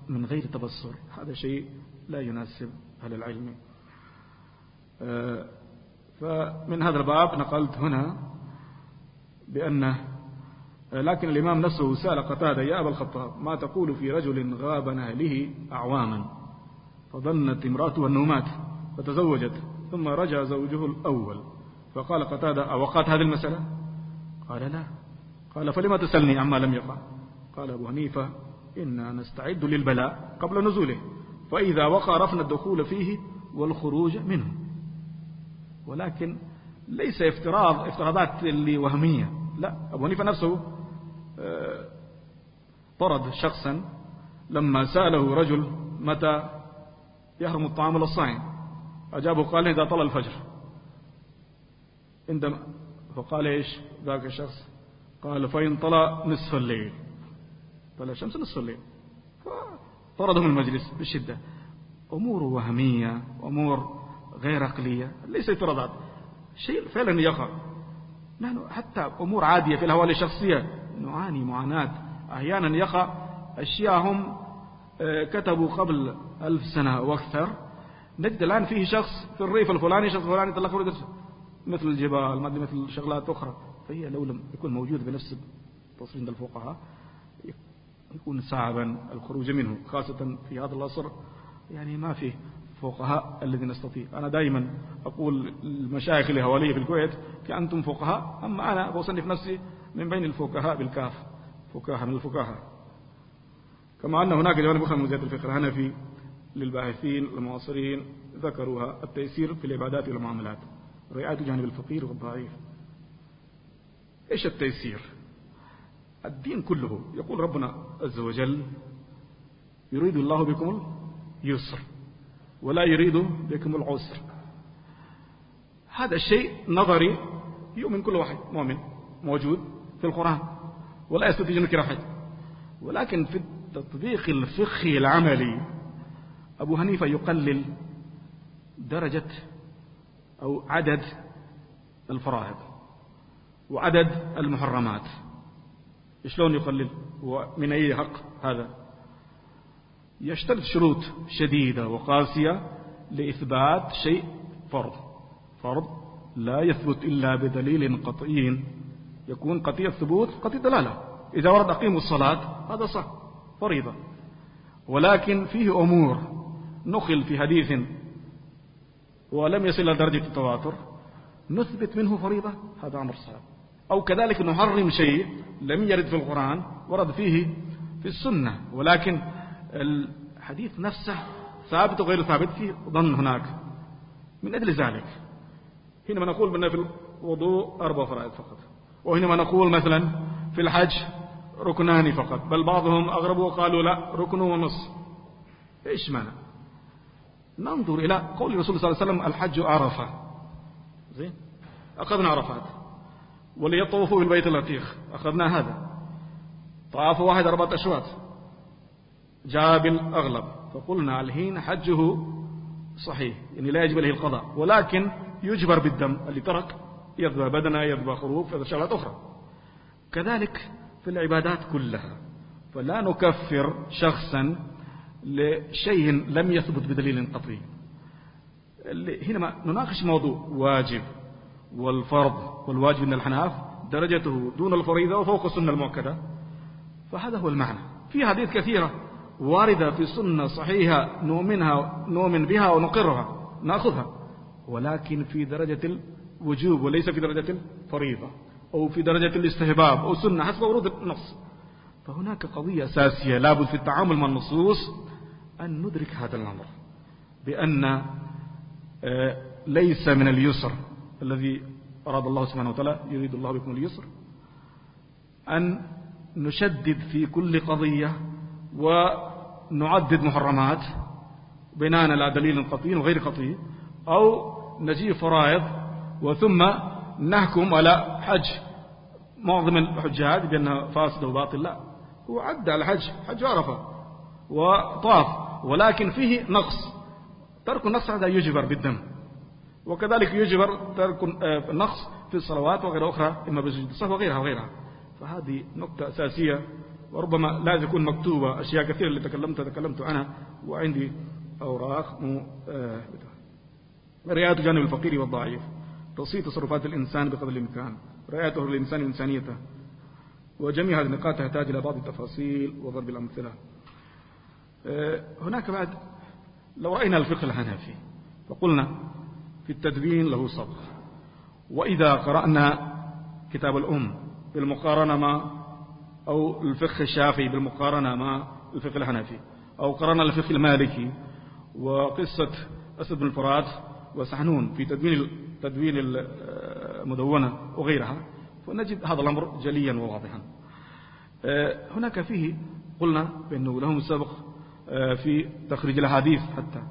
من غير تبصر. هذا شيء لا يناسب أهل العلم. آه، فمن هذا الباب نقلت هنا بأن لكن الإمام نفسه سأل قتادة يا أبا الخطاب ما تقول في رجل غاب أهله أعواما؟ فظنت امرأته أنه مات فتزوجت ثم رجع زوجه الأول. فقال قتادة أوقات هذه المسألة؟ قال لا. قال فلما تسألني عما لم يقع؟ قال أبو حنيفة إنا نستعد للبلاء قبل نزوله فإذا وقع رفنا الدخول فيه والخروج منه. ولكن ليس افتراض افتراضات اللي وهمية. لا أبو حنيفة نفسه آه، طرد شخصا لما سأله رجل متى يحرم الطعام للصائم. أجابه قال إذا طلع الفجر. عندما فقال إيش؟ ذاك الشخص قال فإن طلع نصف الليل. طلع الشمس نصف الليل. طرده من المجلس بشدة. أمور وهمية أمور غير عقلية ليس افتراضات شيء فعلا يقع. نحن حتى أمور عادية في الهوالي الشخصية نعاني معاناة. أحيانا يقع أشياء هم آه، كتبوا قبل ألف سنة وأكثر نجد الآن فيه شخص في الريف الفلاني شخص فلاني طلق مثل الجبال مثل شغلات أخرى. فهي لو لم يكن موجود بنفس عند الفقهاء يكون صعبا الخروج منه خاصة في هذا العصر. يعني ما فيه. فقهاء الذين نستطيع. أنا دائما أقول المشايخ اللي حوالي في الكويت كأنتم فقهاء أما أنا بصنف نفسي من بين الفقهاء بالكاف فقهاء من الفقهاء. كما أن هناك جوانب أخرى من زيادة الفقه الحنفي للباحثين المعاصرين ذكروها التيسير في العبادات والمعاملات. رعاية جانب الفقير والضعيف. إيش التيسير؟ الدين كله يقول ربنا عز وجل يريد الله بكم اليسر. ولا يريد بكم العسر. هذا الشيء نظري يؤمن كل واحد مؤمن موجود في القرآن ولا يستطيع ينكر أحد ولكن في التطبيق الفقهي العملي أبو حنيفة يقلل درجة أو عدد الفرائض وعدد المحرمات. شلون يقلل؟ ومن أي حق هذا؟ يشترط شروط شديدة وقاسية لإثبات شيء فرض. فرض لا يثبت إلا بدليل قطعي. يكون قطيع الثبوت قطيع دلالة إذا ورد أقيموا الصلاة هذا صح فريضة. ولكن فيه أمور نخل في حديث ولم يصل إلى درجة التواتر نثبت منه فريضة هذا أمر صعب أو كذلك نحرم شيء لم يرد في القرآن ورد فيه في السنة. ولكن الحديث نفسه ثابت وغير ثابت في ظن هناك. من أجل ذلك حينما نقول بأن في الوضوء أربع فرائض فقط وحينما نقول مثلا في الحج ركنان فقط بل بعضهم أغربوا وقالوا لا ركن ونص. إيش معنى؟ ننظر إلى قول الرسول صلى الله عليه وسلم الحج عرفة. زين؟ أخذنا عرفات. وليطوفوا بالبيت اللطيخ أخذنا هذا. طاف واحد أربعة أشواط. جاء بالأغلب فقلنا الحين حجه صحيح يعني لا يجب عليه القضاء ولكن يجبر بالدم. اللي ترك يذبح بدنه يذبح خروف هذا شغلات أخرى. كذلك في العبادات كلها فلا نكفر شخصا لشيء لم يثبت بدليل قطعي. حينما نناقش موضوع واجب والفرض والواجب من الحناف درجته دون الفريضة وفوق السنة المؤكدة. فهذا هو المعنى. في حديث كثيرة واردة في سنة صحيحة نؤمنها نؤمن بها ونقرها نأخذها. ولكن في درجة الوجوب وليس في درجة الفريضة أو في درجة الاستهباب أو سنة حسب ورود النص. فهناك قضية أساسية لابد في التعامل مع النصوص أن ندرك هذا الأمر بأن آه، ليس من اليسر الذي أراد الله سبحانه وتعالى يريد الله بكم اليسر أن نشدد في كل قضية ونعدد محرمات بناء على دليل قطعي وغير قطعي أو نجيب فرائض وثم نحكم على حج معظم الحجاج بأنها فاسد وباطل لا هو عدى على الحج حج عرفة وطاف ولكن فيه نقص. ترك النقص هذا يجبر بالدم. وكذلك يجبر ترك النقص في الصلوات وغير أخرى إما بسجد الصف وغيرها وغيرها. فهذه نقطة أساسية وربما لا تكون مكتوبة أشياء كثيرة اللي تكلمت تكلمت عنها وعندي أوراق آه، رعاية جانب الفقير والضعيف توصيف تصرفات الإنسان بقدر الإمكان رعايته للإنسان إنسانيته وجميع هذه النقاط تحتاج إلى بعض التفاصيل وضرب الأمثلة. آه، هناك بعد لو رأينا الفقه الحنفي فقلنا في التدوين له صبر وإذا قرأنا كتاب الأم بالمقارنة مع أو الفقه الشافعي بالمقارنة مع الفقه الحنفي أو قرأنا الفقه المالكي وقصة أسد بن الفرات وسحنون في تدوين تدوين المدونة وغيرها فنجد هذا الأمر جليا وواضحا. آه، هناك فيه قلنا بأنه لهم سبق آه، في تخريج الأحاديث حتى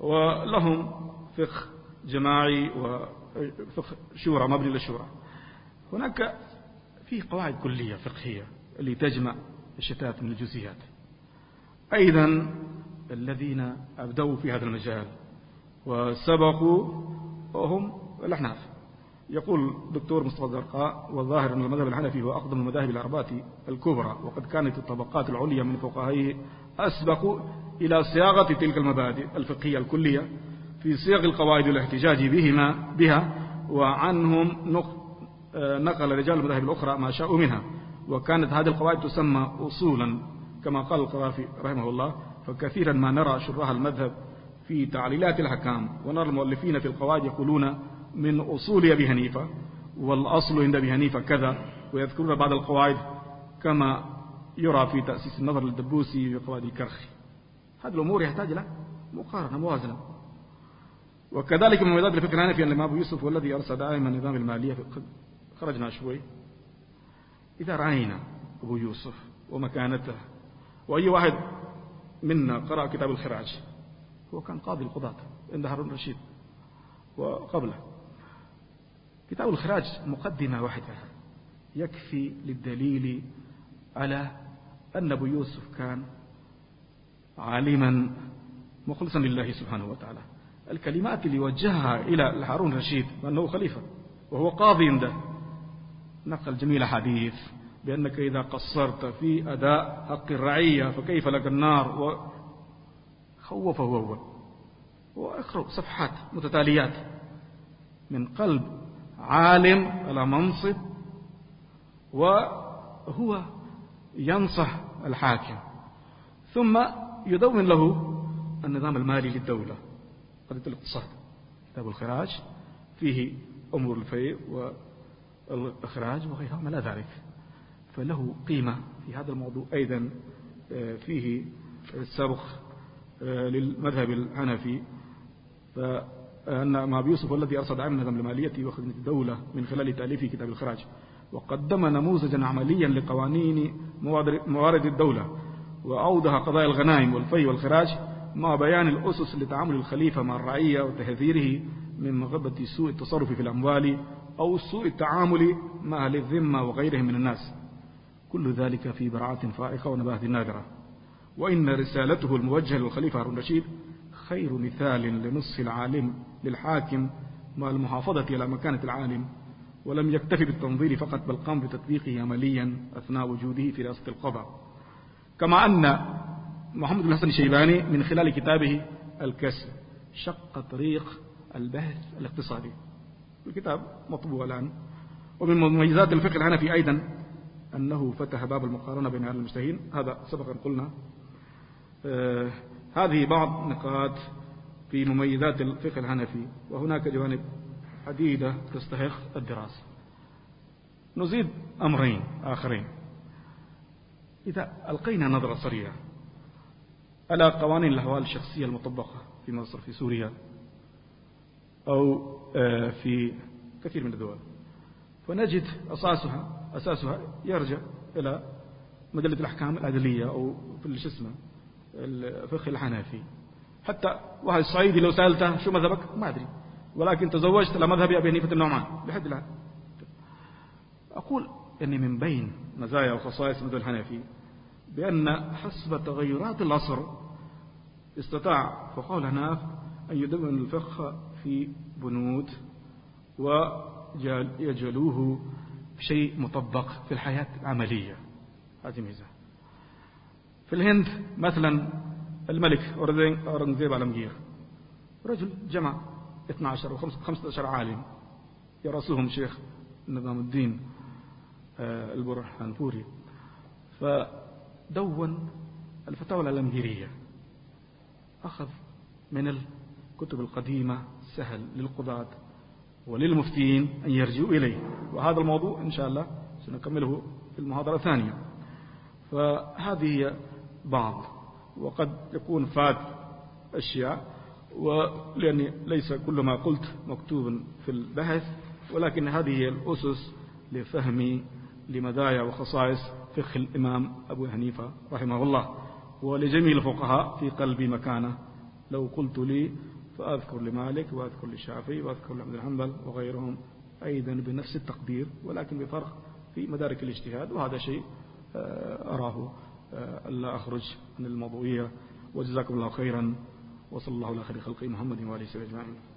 ولهم فقه جماعي وفقه شورى مبني للشورى. هناك في قواعد كلية فقهية اللي تجمع الشتات من الجزئيات. أيضا الذين أبدوا في هذا المجال وسبقوا وهم الأحناف. يقول دكتور مصطفى الزرقاء والظاهر أن المذهب الحنفي هو أقدم المذاهب الأربعة الكبرى وقد كانت الطبقات العليا من فقهائه أسبقوا إلى صياغة تلك المبادئ الفقهية الكلية في صيغ القواعد والاحتجاج بهما بها وعنهم نقل رجال المذاهب الأخرى ما شاءوا منها وكانت هذه القواعد تسمى أصولا كما قال القرافي رحمه الله فكثيرا ما نرى شراح المذهب في تعليلات الحكام ونرى المؤلفين في القواعد يقولون من أصول أبي حنيفة والأصل عند أبي حنيفة كذا ويذكرون بعض القواعد كما يرى في تأسيس النظر للدبوسي في قواعد الكرخي هذه الأمور يحتاج إلى مقارنة موازنة. وكذلك من مداد الفكر الحنفي أن أبو يوسف هو الذي أرسى دائما نظام المالية خرجنا شوي. إذا رأينا أبو يوسف ومكانته وأي واحد منا قرأ كتاب الخراج هو كان قاضي القضاة عند هارون الرشيد وقبله. كتاب الخراج مقدمة واحدة يكفي للدليل على أن أبو يوسف كان عالما مخلصا لله سبحانه وتعالى. الكلمات اللي وجهها إلى هارون الرشيد أنه خليفة وهو قاضي عنده. نقل جميل حديث بأنك إذا قصرت في أداء حق الرعية فكيف لك النار؟ خوفه أول وأقرأ صفحات متتاليات من قلب عالم على منصب وهو ينصح الحاكم. ثم يدون له النظام المالي للدولة. قضية الاقتصاد. كتاب الخراج. فيه أمور الفيء والإخراج وغيرها ما لا ذلك. فله قيمة في هذا الموضوع. أيضا آه، فيه السبق آه، للمذهب الحنفي. فأن ما يوسف الذي أرصد نظام المالية وخدمة الدولة من خلال تأليف كتاب الخراج وقدم نموذجا عمليا لقوانين موارد الدولة. وأوضح قضايا الغنائم والفي والخراج مع بيان الأسس لتعامل الخليفة مع الرعية وتهذيره من مغبة سوء التصرف في الأموال أو سوء التعامل مع الذمة وغيرهم من الناس. كل ذلك في براعة فائقة ونباهة نادرة. وإن رسالته الموجهة للخليفة هارون الرشيد خير مثال لنصح العالم للحاكم مع المحافظة على مكانة العالم ولم يكتفي بالتنظير فقط بل قام بتطبيقه عمليا أثناء وجوده في رئاسة القضاء. كما أن محمد بن الحسن الشيباني من خلال كتابه الكسر شق طريق البحث الاقتصادي. الكتاب مطبوع الآن ومن مميزات الفقه الحنفي أيضا أنه فتح باب المقارنة بين أهل المجتهدين. هذا سبقا قلنا. آه هذه بعض نقاط في مميزات الفقه الحنفي. وهناك جوانب عديدة تستحق الدراسة. نزيد أمرين آخرين. إذا ألقينا نظرة سريعة على قوانين الأحوال الشخصية المطبقة في مصر في سوريا أو في كثير من الدول. فنجد أساسها أساسها يرجع إلى مجلة الأحكام العدلية أو في الجسم الفقه الحنفي. حتى واحد صعيدي لو سألته شو مذهبك؟ ما أدري. ولكن تزوجت على مذهب أبي حنيفة النعمان لحد الآن. أقول أني من بين مزايا وخصائص المذهب الحنفي بأن حسب تغيرات العصر استطاع فقهاء الحناف أن يدون الفقه في بنود ويجعلوه شيء مطبق في الحياة العملية. هذه ميزة. في الهند مثلا الملك أورنغزيب علمجير رجل جمع 12 أو 15 عالم. يرأسهم شيخ نظام الدين آه، البرهانفوري فدون الفتاوى الألمجيرية أخذ من الكتب القديمة سهل للقضاة وللمفتين أن يرجعوا إليه. وهذا الموضوع إن شاء الله سنكمله في المحاضرة الثانية. فهذه هي بعض. وقد يكون فات أشياء ولأني ليس كل ما قلت مكتوب في البحث ولكن هذه هي الأسس لفهم لمدايا وخصائص فقه الإمام أبو حنيفة رحمه الله. ولجميع الفقهاء في قلبي مكانه. لو قلت لي فأذكر لمالك وأذكر للشافعي وأذكر لأحمد الحنبل وغيرهم أيضا بنفس التقدير ولكن بفرق في مدارك الاجتهاد وهذا شيء آه، أراه آه، ألا أخرج من الموضوعية وجزاكم الله خيرا وصلى الله على خير خلق محمد وآله وسلم أجمعين.